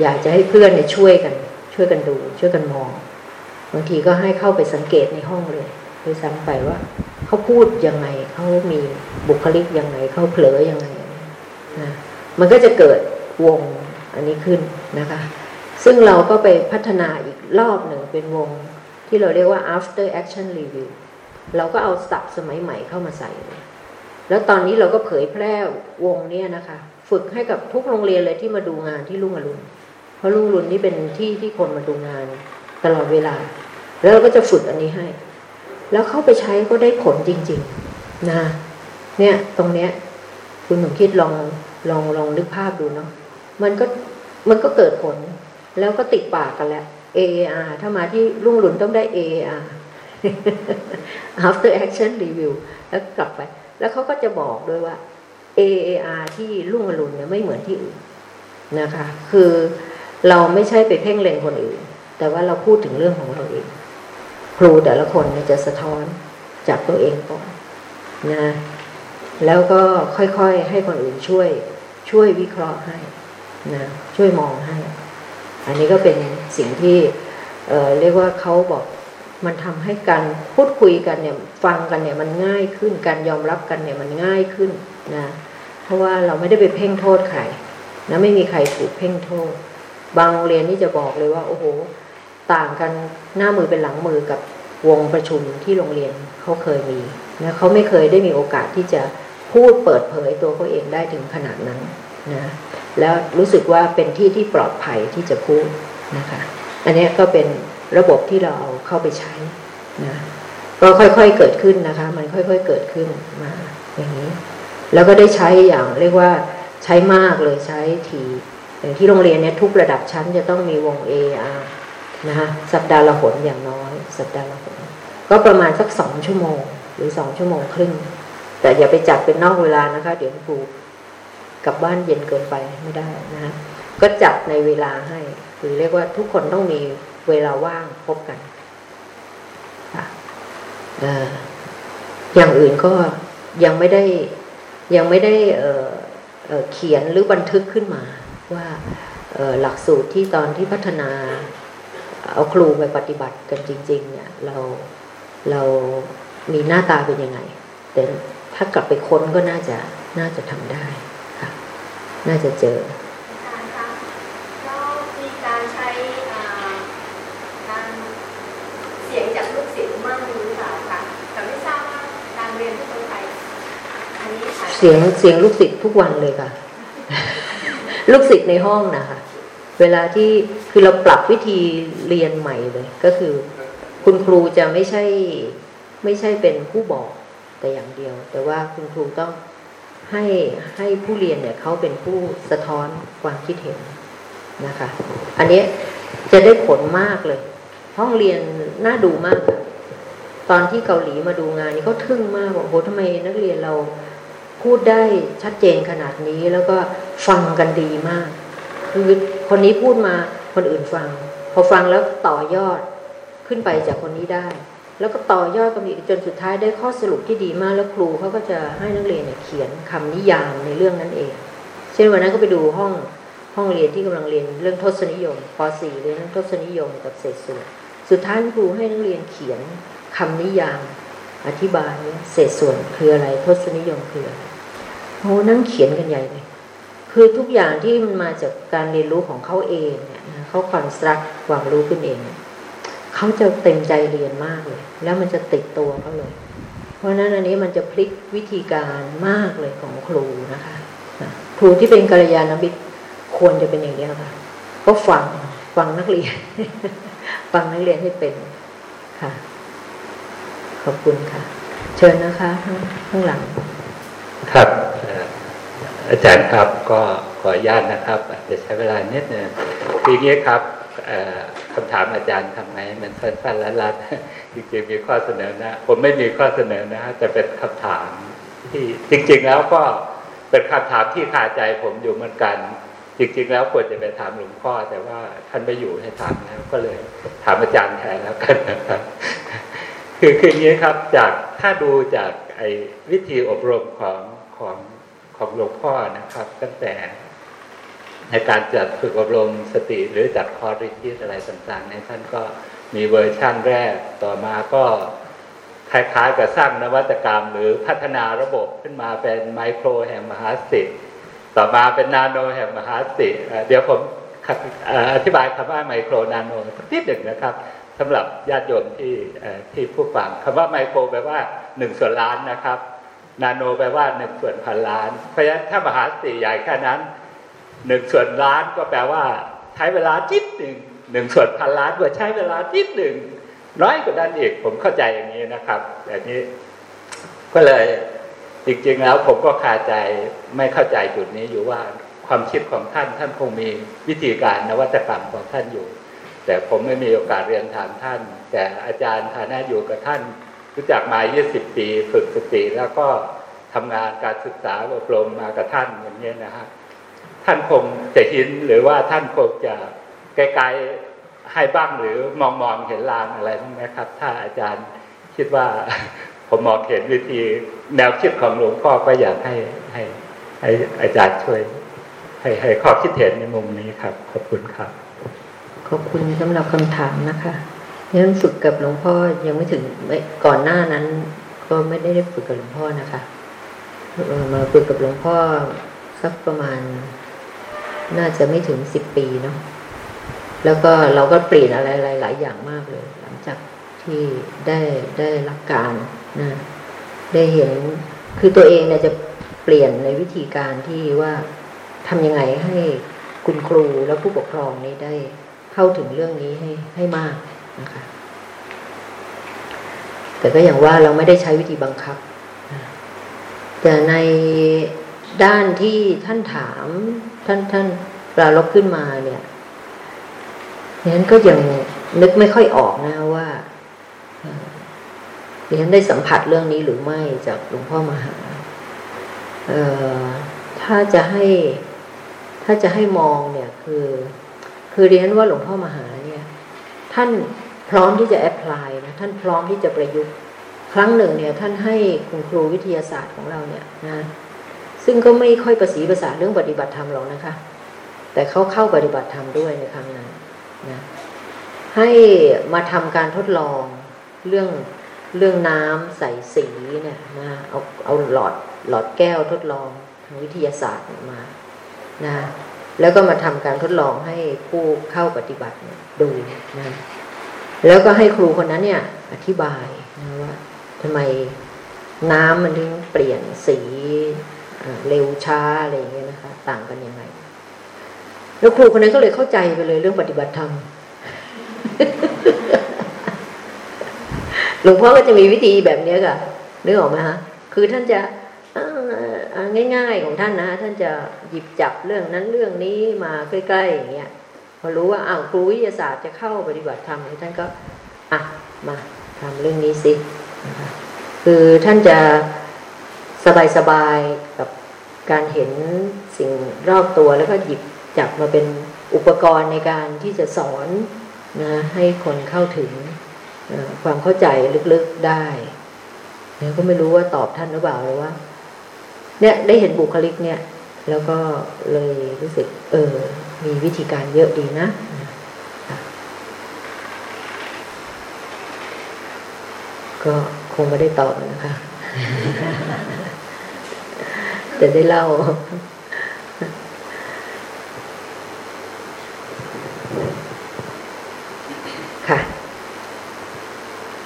อยากจะให้เพื่อนเนี่ยช่วยกัน ช่วยกันดู ช่วยกันมอง บางทีก็ให้เข้าไปสังเกตในห้องเลยด้วยซ้ำไปว่า เขาพูดยังไงเขามีบุคลิกยังไงเขาเผลอยังไงนะมันก็จะเกิดวงอันนี้ขึ้นนะคะ ซึ่งเราก็ไปพัฒนาอีกรอบหนึ่งเป็นวงที่เราเรียกว่า after action review เราก็เอาสับสมัยใหม่เข้ามาใส่ แล้วตอนนี้เราก็เผยแพร่วงเนี้ยนะคะ ฝึกให้กับทุกโรงเรียนเลยที่มาดูงานที่ลุงอรุณเพราะลุงอรุณนี่เป็นที่ที่คนมาดูงานตลอดเวลา แล้วเราก็จะฝึกอันนี้ให้ แล้วเข้าไปใช้ก็ได้ผลจริงๆนะเนี่ยตรงเนี้ย คุณหนุ่มคิดลองลองลองนึกภาพดูเนาะมันก็มันก็เกิดผล แล้วก็ติดปากกันแล้ว AAR ถ้ามาที่รุ่งหลุนต้องได้ AAR after action review แล้วกลับไป แล้วเขาก็จะบอกด้วยว่า AAR ที่รุ่งอรุณเนี่ยไม่เหมือนที่อื่นนะคะ คือเราไม่ใช่ไปเพ่งเล็งคนอื่น แต่ว่าเราพูดถึงเรื่องของเราเอง ครูแต่ละคนจะสะท้อนจากตัวเองก่อนนะแล้วก็ค่อยๆให้คนอื่นช่วยช่วยวิเคราะห์ให้นะช่วยมองให้ อันนี้ก็เป็นสิ่งที่เเรียกว่าเขาบอกมันทำให้การพูดคุยกันเนี่ยฟังกันเนี่ยมันง่ายขึ้นการยอมรับกันเนี่ยมันง่ายขึ้นนะเพราะว่าเราไม่ได้ไปเพ่งโทษใครนะไม่มีใครถูกเพ่งโทษ บางโรงเรียนนี่จะบอกเลยว่า โอ้โห ต่างกันหน้ามือเป็นหลังมือกับวงประชุมที่โรงเรียนเขาเคยมีนะเขาไม่เคยได้มีโอกาสที่จะพูดเปิดเผยตัวเขาเองได้ถึงขนาดนั้นนะแล้วรู้สึกว่าเป็นที่ที่ปลอดภัยที่จะพูดนะคะอันนี้ก็เป็นระบบที่เราเอาเข้าไปใช้นะก็ค่อยๆเกิดขึ้นนะคะ มันค่อยๆเกิดขึ้นมาอย่างนี้ แล้วก็ได้ใช้อย่างเรียกว่าใช้มากเลยใช้ทีอย่างที่โรงเรียนเนี้ยทุกระดับชั้นจะต้องมีวง A R นะคะสัปดาห์ละหนอย่างน้อย สัปดาห์ละหนก็ประมาณสักสองชั่วโมง หรือสองชั่วโมงครึ่ง แต่อย่าไปจัดเป็นนอกเวลานะคะ เดี๋ยวครูกลับบ้านเย็นเกินไปไม่ได้นะะก็จัดในเวลาให้หรือเรียกว่าทุกคนต้องมีเวลาว่างพบกันอย่างอื่นก็ยังไม่ได้ยังไม่ได้เเขียนหรือบันทึกขึ้นมาว่าหลักสูตรที่ตอนที่พัฒนา เอาครูไปปฏิบัติกันจริง ๆ เนี่ย เราเรามีหน้าตาเป็นยังไง แต่ถ้ากลับไปค้นก็น่าจะน่าจะทำได้ค่ะ น่าจะเจอเสียงจากลูกศิษย์มากหรือเปล่าคะแต่ไม่ทราบว่าการเรียนที่เมืองไทยอันนี้เสียงเสียงลูกศิษย์ทุกวันเลยค่ะ ลูกศิษย์ในห้องนะคะ เวลาที่คือเราปรับวิธีเรียนใหม่เลย ก็คือ คุณครูจะไม่ใช่ไม่ใช่เป็นผู้บอกแต่อย่างเดียว แต่ว่าคุณครูต้องให้ให้ผู้เรียนเนี่ยเขาเป็นผู้สะท้อนความคิดเห็นนะคะ อันนี้จะได้ผลมากเลย ห้องเรียนน่าดูมาก ตอนที่เกาหลีมาดูงานนี้เขาทึ่งมากบอกโหทำไมนักเรียนเราพูดได้ชัดเจนขนาดนี้แล้วก็ฟังกันดีมาก คือคนนี้พูดมาคนอื่นฟัง พอฟังแล้วต่อยอดขึ้นไปจากคนนี้ได้ แล้วก็ต่อยอดกันอีกจนสุดท้ายได้ข้อสรุปที่ดีมากแล้วครูเขาก็จะให้นักเรียนเนี่ยเขียนคำนิยามในเรื่องนั้นเอง เช่นวันนั้นก็ไปดูห้องห้องเรียนที่กำลังเรียนเรื่องทศนิยมป .4 เรียนเรื่องทศนิยมกับเศษส่วนสุดท้ายครูให้นักเรียนเขียนคำนิยาม อธิบายเศษส่วนคืออะไรทศนิยมคืออะไรโอ้นั่งเขียนกันใหญ่เลย คือทุกอย่างที่มันมาจากการเรียนรู้ของเขาเองเนี่ยเขาคอนสตรักความรู้ขึ้นเอง เขาจะเต็มใจเรียนมากเลย แล้วมันจะติดตัวเขาเลย เพราะนั้นอันนี้มันจะพลิกวิธีการมากเลยของครูนะคะครูที่เป็นกัลยาณมิตรควรจะเป็นอย่างนี้ค่ะก็ฟังฟังนักเรียน ฟังนักเรียนให้เป็นค่ะ ขอบคุณค่ะ เชิญนะคะข้างข้างหลัง ครับ อาจารย์ครับก็ขออนุญาตนะครับจะใช้เวลานิดนึงคืออย่างนี้ครับคำถามอาจารย์ทำไงมันสั้นๆและรัดจริงๆมีข้อเสนอนะ ผมไม่มีข้อเสนอนะแต่เป็นคำถามที่จริง ๆ แล้วก็เป็นคำถามที่คาใจผมอยู่เหมือนกัน จริง ๆ แล้วควรจะไปถามหลวงพ่อ แต่ว่าท่านไม่อยู่ให้ถามแล้วก็เลยถามอาจารย์แทนแล้วกันนะครับคือคืออย่างนี้ครับจากถ้าดูจากไอ้วิธีอบรมของของ ของหลวงพ่อนะครับ ตั้งแต่ในการจัดฝึกอบรมสติหรือจัดคอร์ริทีอะไรต่างๆในท่านก็มีเวอร์ชั่นแรกต่อมาก็คล้ายๆกับสร้างนวัตกรรม หรือพัฒนาระบบขึ้นมาเป็นไมโครแห่งมหาสติต่อมาเป็นนาโนแห่งมหาสติเดี๋ยวผมอธิบายคำว่าไมโครนาโนสักนิดหนึ่งนะครับสำหรับญาติโยมที่ที่ผู้ฟังคำว่าไมโครแปลว่าหนึ่งส่วนล้านนะครับ นาโนแปลว่าหนึ่งส่วนพันล้าน เพราะฉะนั้นถ้ามหาสติใหญ่แค่นั้นหนึ่งส่วนล้านก็แปลว่า ใช้เวลาจิตหนึ่งหนึ่งส่วนพันล้านก็ใช้เวลาจิตหนึ่งน้อยกว่านั้นอีกผมเข้าใจอย่างนี้นะครับแต่นี้ ก็เลยจริงๆแล้วผมก็คาใจไม่เข้าใจจุดนี้อยู่ว่าความคิดของท่านท่านคงมีวิธีการนวัตกรรมของท่านอยู่ แต่ผมไม่มีโอกาสเรียนถามท่าน แต่อาจารย์ฐานะอยู่กับท่าน รู้จักมา 20 ปีฝึกสติแล้วก็ทำงานการศึกษาอบรมมากับท่านอย่างนี้นะฮะท่านคงจะหินหรือว่าท่านคงจะไกลๆให้บ้างหรือมองมองเห็นลางอะไรบ้งไหมครับ ถ้าอาจารย์คิดว่าผมมองเห็นวิธีแนวคิดของหลวงพ่อก็อยากให้ให้ให้อาจารย์ช่วย ให้ให้ข้อคิดเห็นในมุมนี้ครับ ขอบคุณครับ ขอบคุณสำหรับคำถามนะคะ ยังฝึกกับหลวงพ่อยังไม่ถึงก่อนหน้านั้น ก็ไม่ได้ได้ฝึกกับหลวงพ่อนะคะมาฝึกกับหลวงพ่อสักประมาณ น่าจะไม่ถึงสิบปีเนาะแล้วก็เราก็เปลี่ยนอะไรหลายอย่างมากเลย หลังจากที่ได้ได้รับการนะได้เห็นคือตัวเองเนี่ยจะเปลี่ยนในวิธีการที่ว่าทำยังไงให้คุณครูและผู้ปกครองนี้ได้เข้าถึงเรื่องนี้ให้ให้มาก นะคะ แต่ก็อย่างว่าเราไม่ได้ใช้วิธีบังคับ แต่ในด้านที่ท่านถามท่านท่านปลาลบขึ้นมาเนี่ยนั้นก็ยังนึกไม่ค่อยออกนะว่าดิฉันได้สัมผัสเรื่องนี้หรือไม่จากหลวงพ่อมหาถ้าจะให้ถ้าจะให้มองเนี่ยคือ คือดิฉันว่าหลวงพ่อมหาเนี่ย ท่าน พร้อมที่จะแอพพลายนะท่านพร้อมที่จะประยุกต์ ครั้งหนึ่งเนี่ยท่านให้คุณครูวิทยาศาสตร์ของเราเนี่ยนะซึ่งก็ไม่ค่อยประสีภาษาเรื่องปฏิบัติธรรมหรอกนะคะ แต่เขาเข้าปฏิบัติธรรมด้วยในครั้งนั้นนะให้มาทำการทดลองเรื่องเรื่องน้ำใส่สีเนี่ยนะเอาเอาหลอดหลอดแก้วทดลองทางวิทยาศาสตร์มานะแล้วก็มาทำการทดลองให้ผู้เข้าปฏิบัติดูนะ แล้วก็ให้ครูคนนั้นเนี่ย อธิบายนะว่าทำไมน้ำมันถึงเปลี่ยนสีเร็วช้าอะไรอย่างเงี้ยนะคะ ต่างกันยังไง แล้วครูคนนั้นก็เลยเข้าใจไปเลยเรื่องปฏิบัติธรรมหลวงพ่อก็จะมีวิธีแบบนี้ค่ะนึกออกไหมฮะคือท่านจะง่าย ๆ ของท่านนะ ท่านจะหยิบจับเรื่องนั้นเรื่องนี้มาใกล้ๆอย่างเงี้ย พอรู้ว่าอ้าวครูวิทยาศาสตร์จะเข้าปฏิบัติธรรมท่านก็อะมาทำเรื่องนี้สินะคะคือท่านจะสบายๆกับการเห็นสิ่งรอบตัวแล้วก็หยิบจับมาเป็นอุปกรณ์ในการที่จะสอนนะให้คนเข้าถึงความเข้าใจลึกๆได้เนี่ยก็ไม่รู้ว่าตอบท่านหรือเปล่าเลยว่า เนี่ยได้เห็นบุคลิกเนี่ย แล้วก็เลยรู้สึก เออ มีวิธีการเยอะดีนะก็คงไม่ได้ตอบนะคะ จะได้เล่า ค่ะ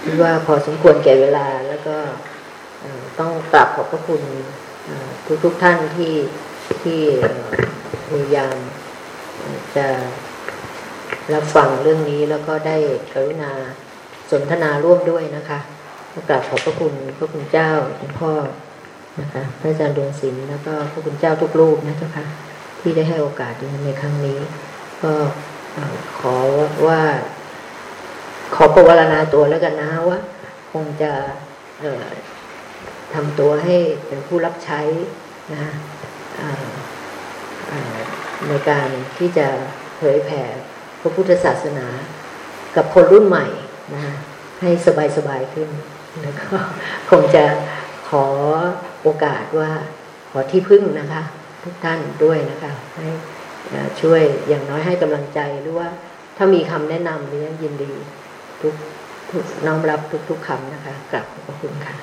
คิดว่าพอสมควรแก่เวลาแล้วก็ต้องกราบขอบพระคุณทุกทุกท่านที่ที่พยายาม จะรับฟังเรื่องนี้แล้วก็ได้กรุณาสนทนาร่วมด้วยนะคะกราบขอบพระคุณพระคุณเจ้าคุณพ่อนะคะพระอาจารย์ดวงศิลป์แล้วก็พระคุณเจ้าทุกรูปนะเจ้าค่ะที่ได้ให้โอกาสในครั้งนี้ ก็ขอว่า ขอประวรณาตัวแล้วกันนะว่า คงจะทำตัวให้เป็นผู้รับใช้นะ ในการที่จะเผยแผ่พระพุทธศาสนา กับคนรุ่นใหม่นะให้สบายๆขึ้นแล้วก็คงจะขอโอกาสว่าขอที่พึ่งนะคะ ทุกท่านด้วยนะคะ ให้ช่วยอย่างน้อยให้กำลังใจหรือว่าถ้ามีคำแนะนำนี่ยินดี ทุกทุกน้อมรับทุกๆคำนะคะกลับขอบคุณค่ะ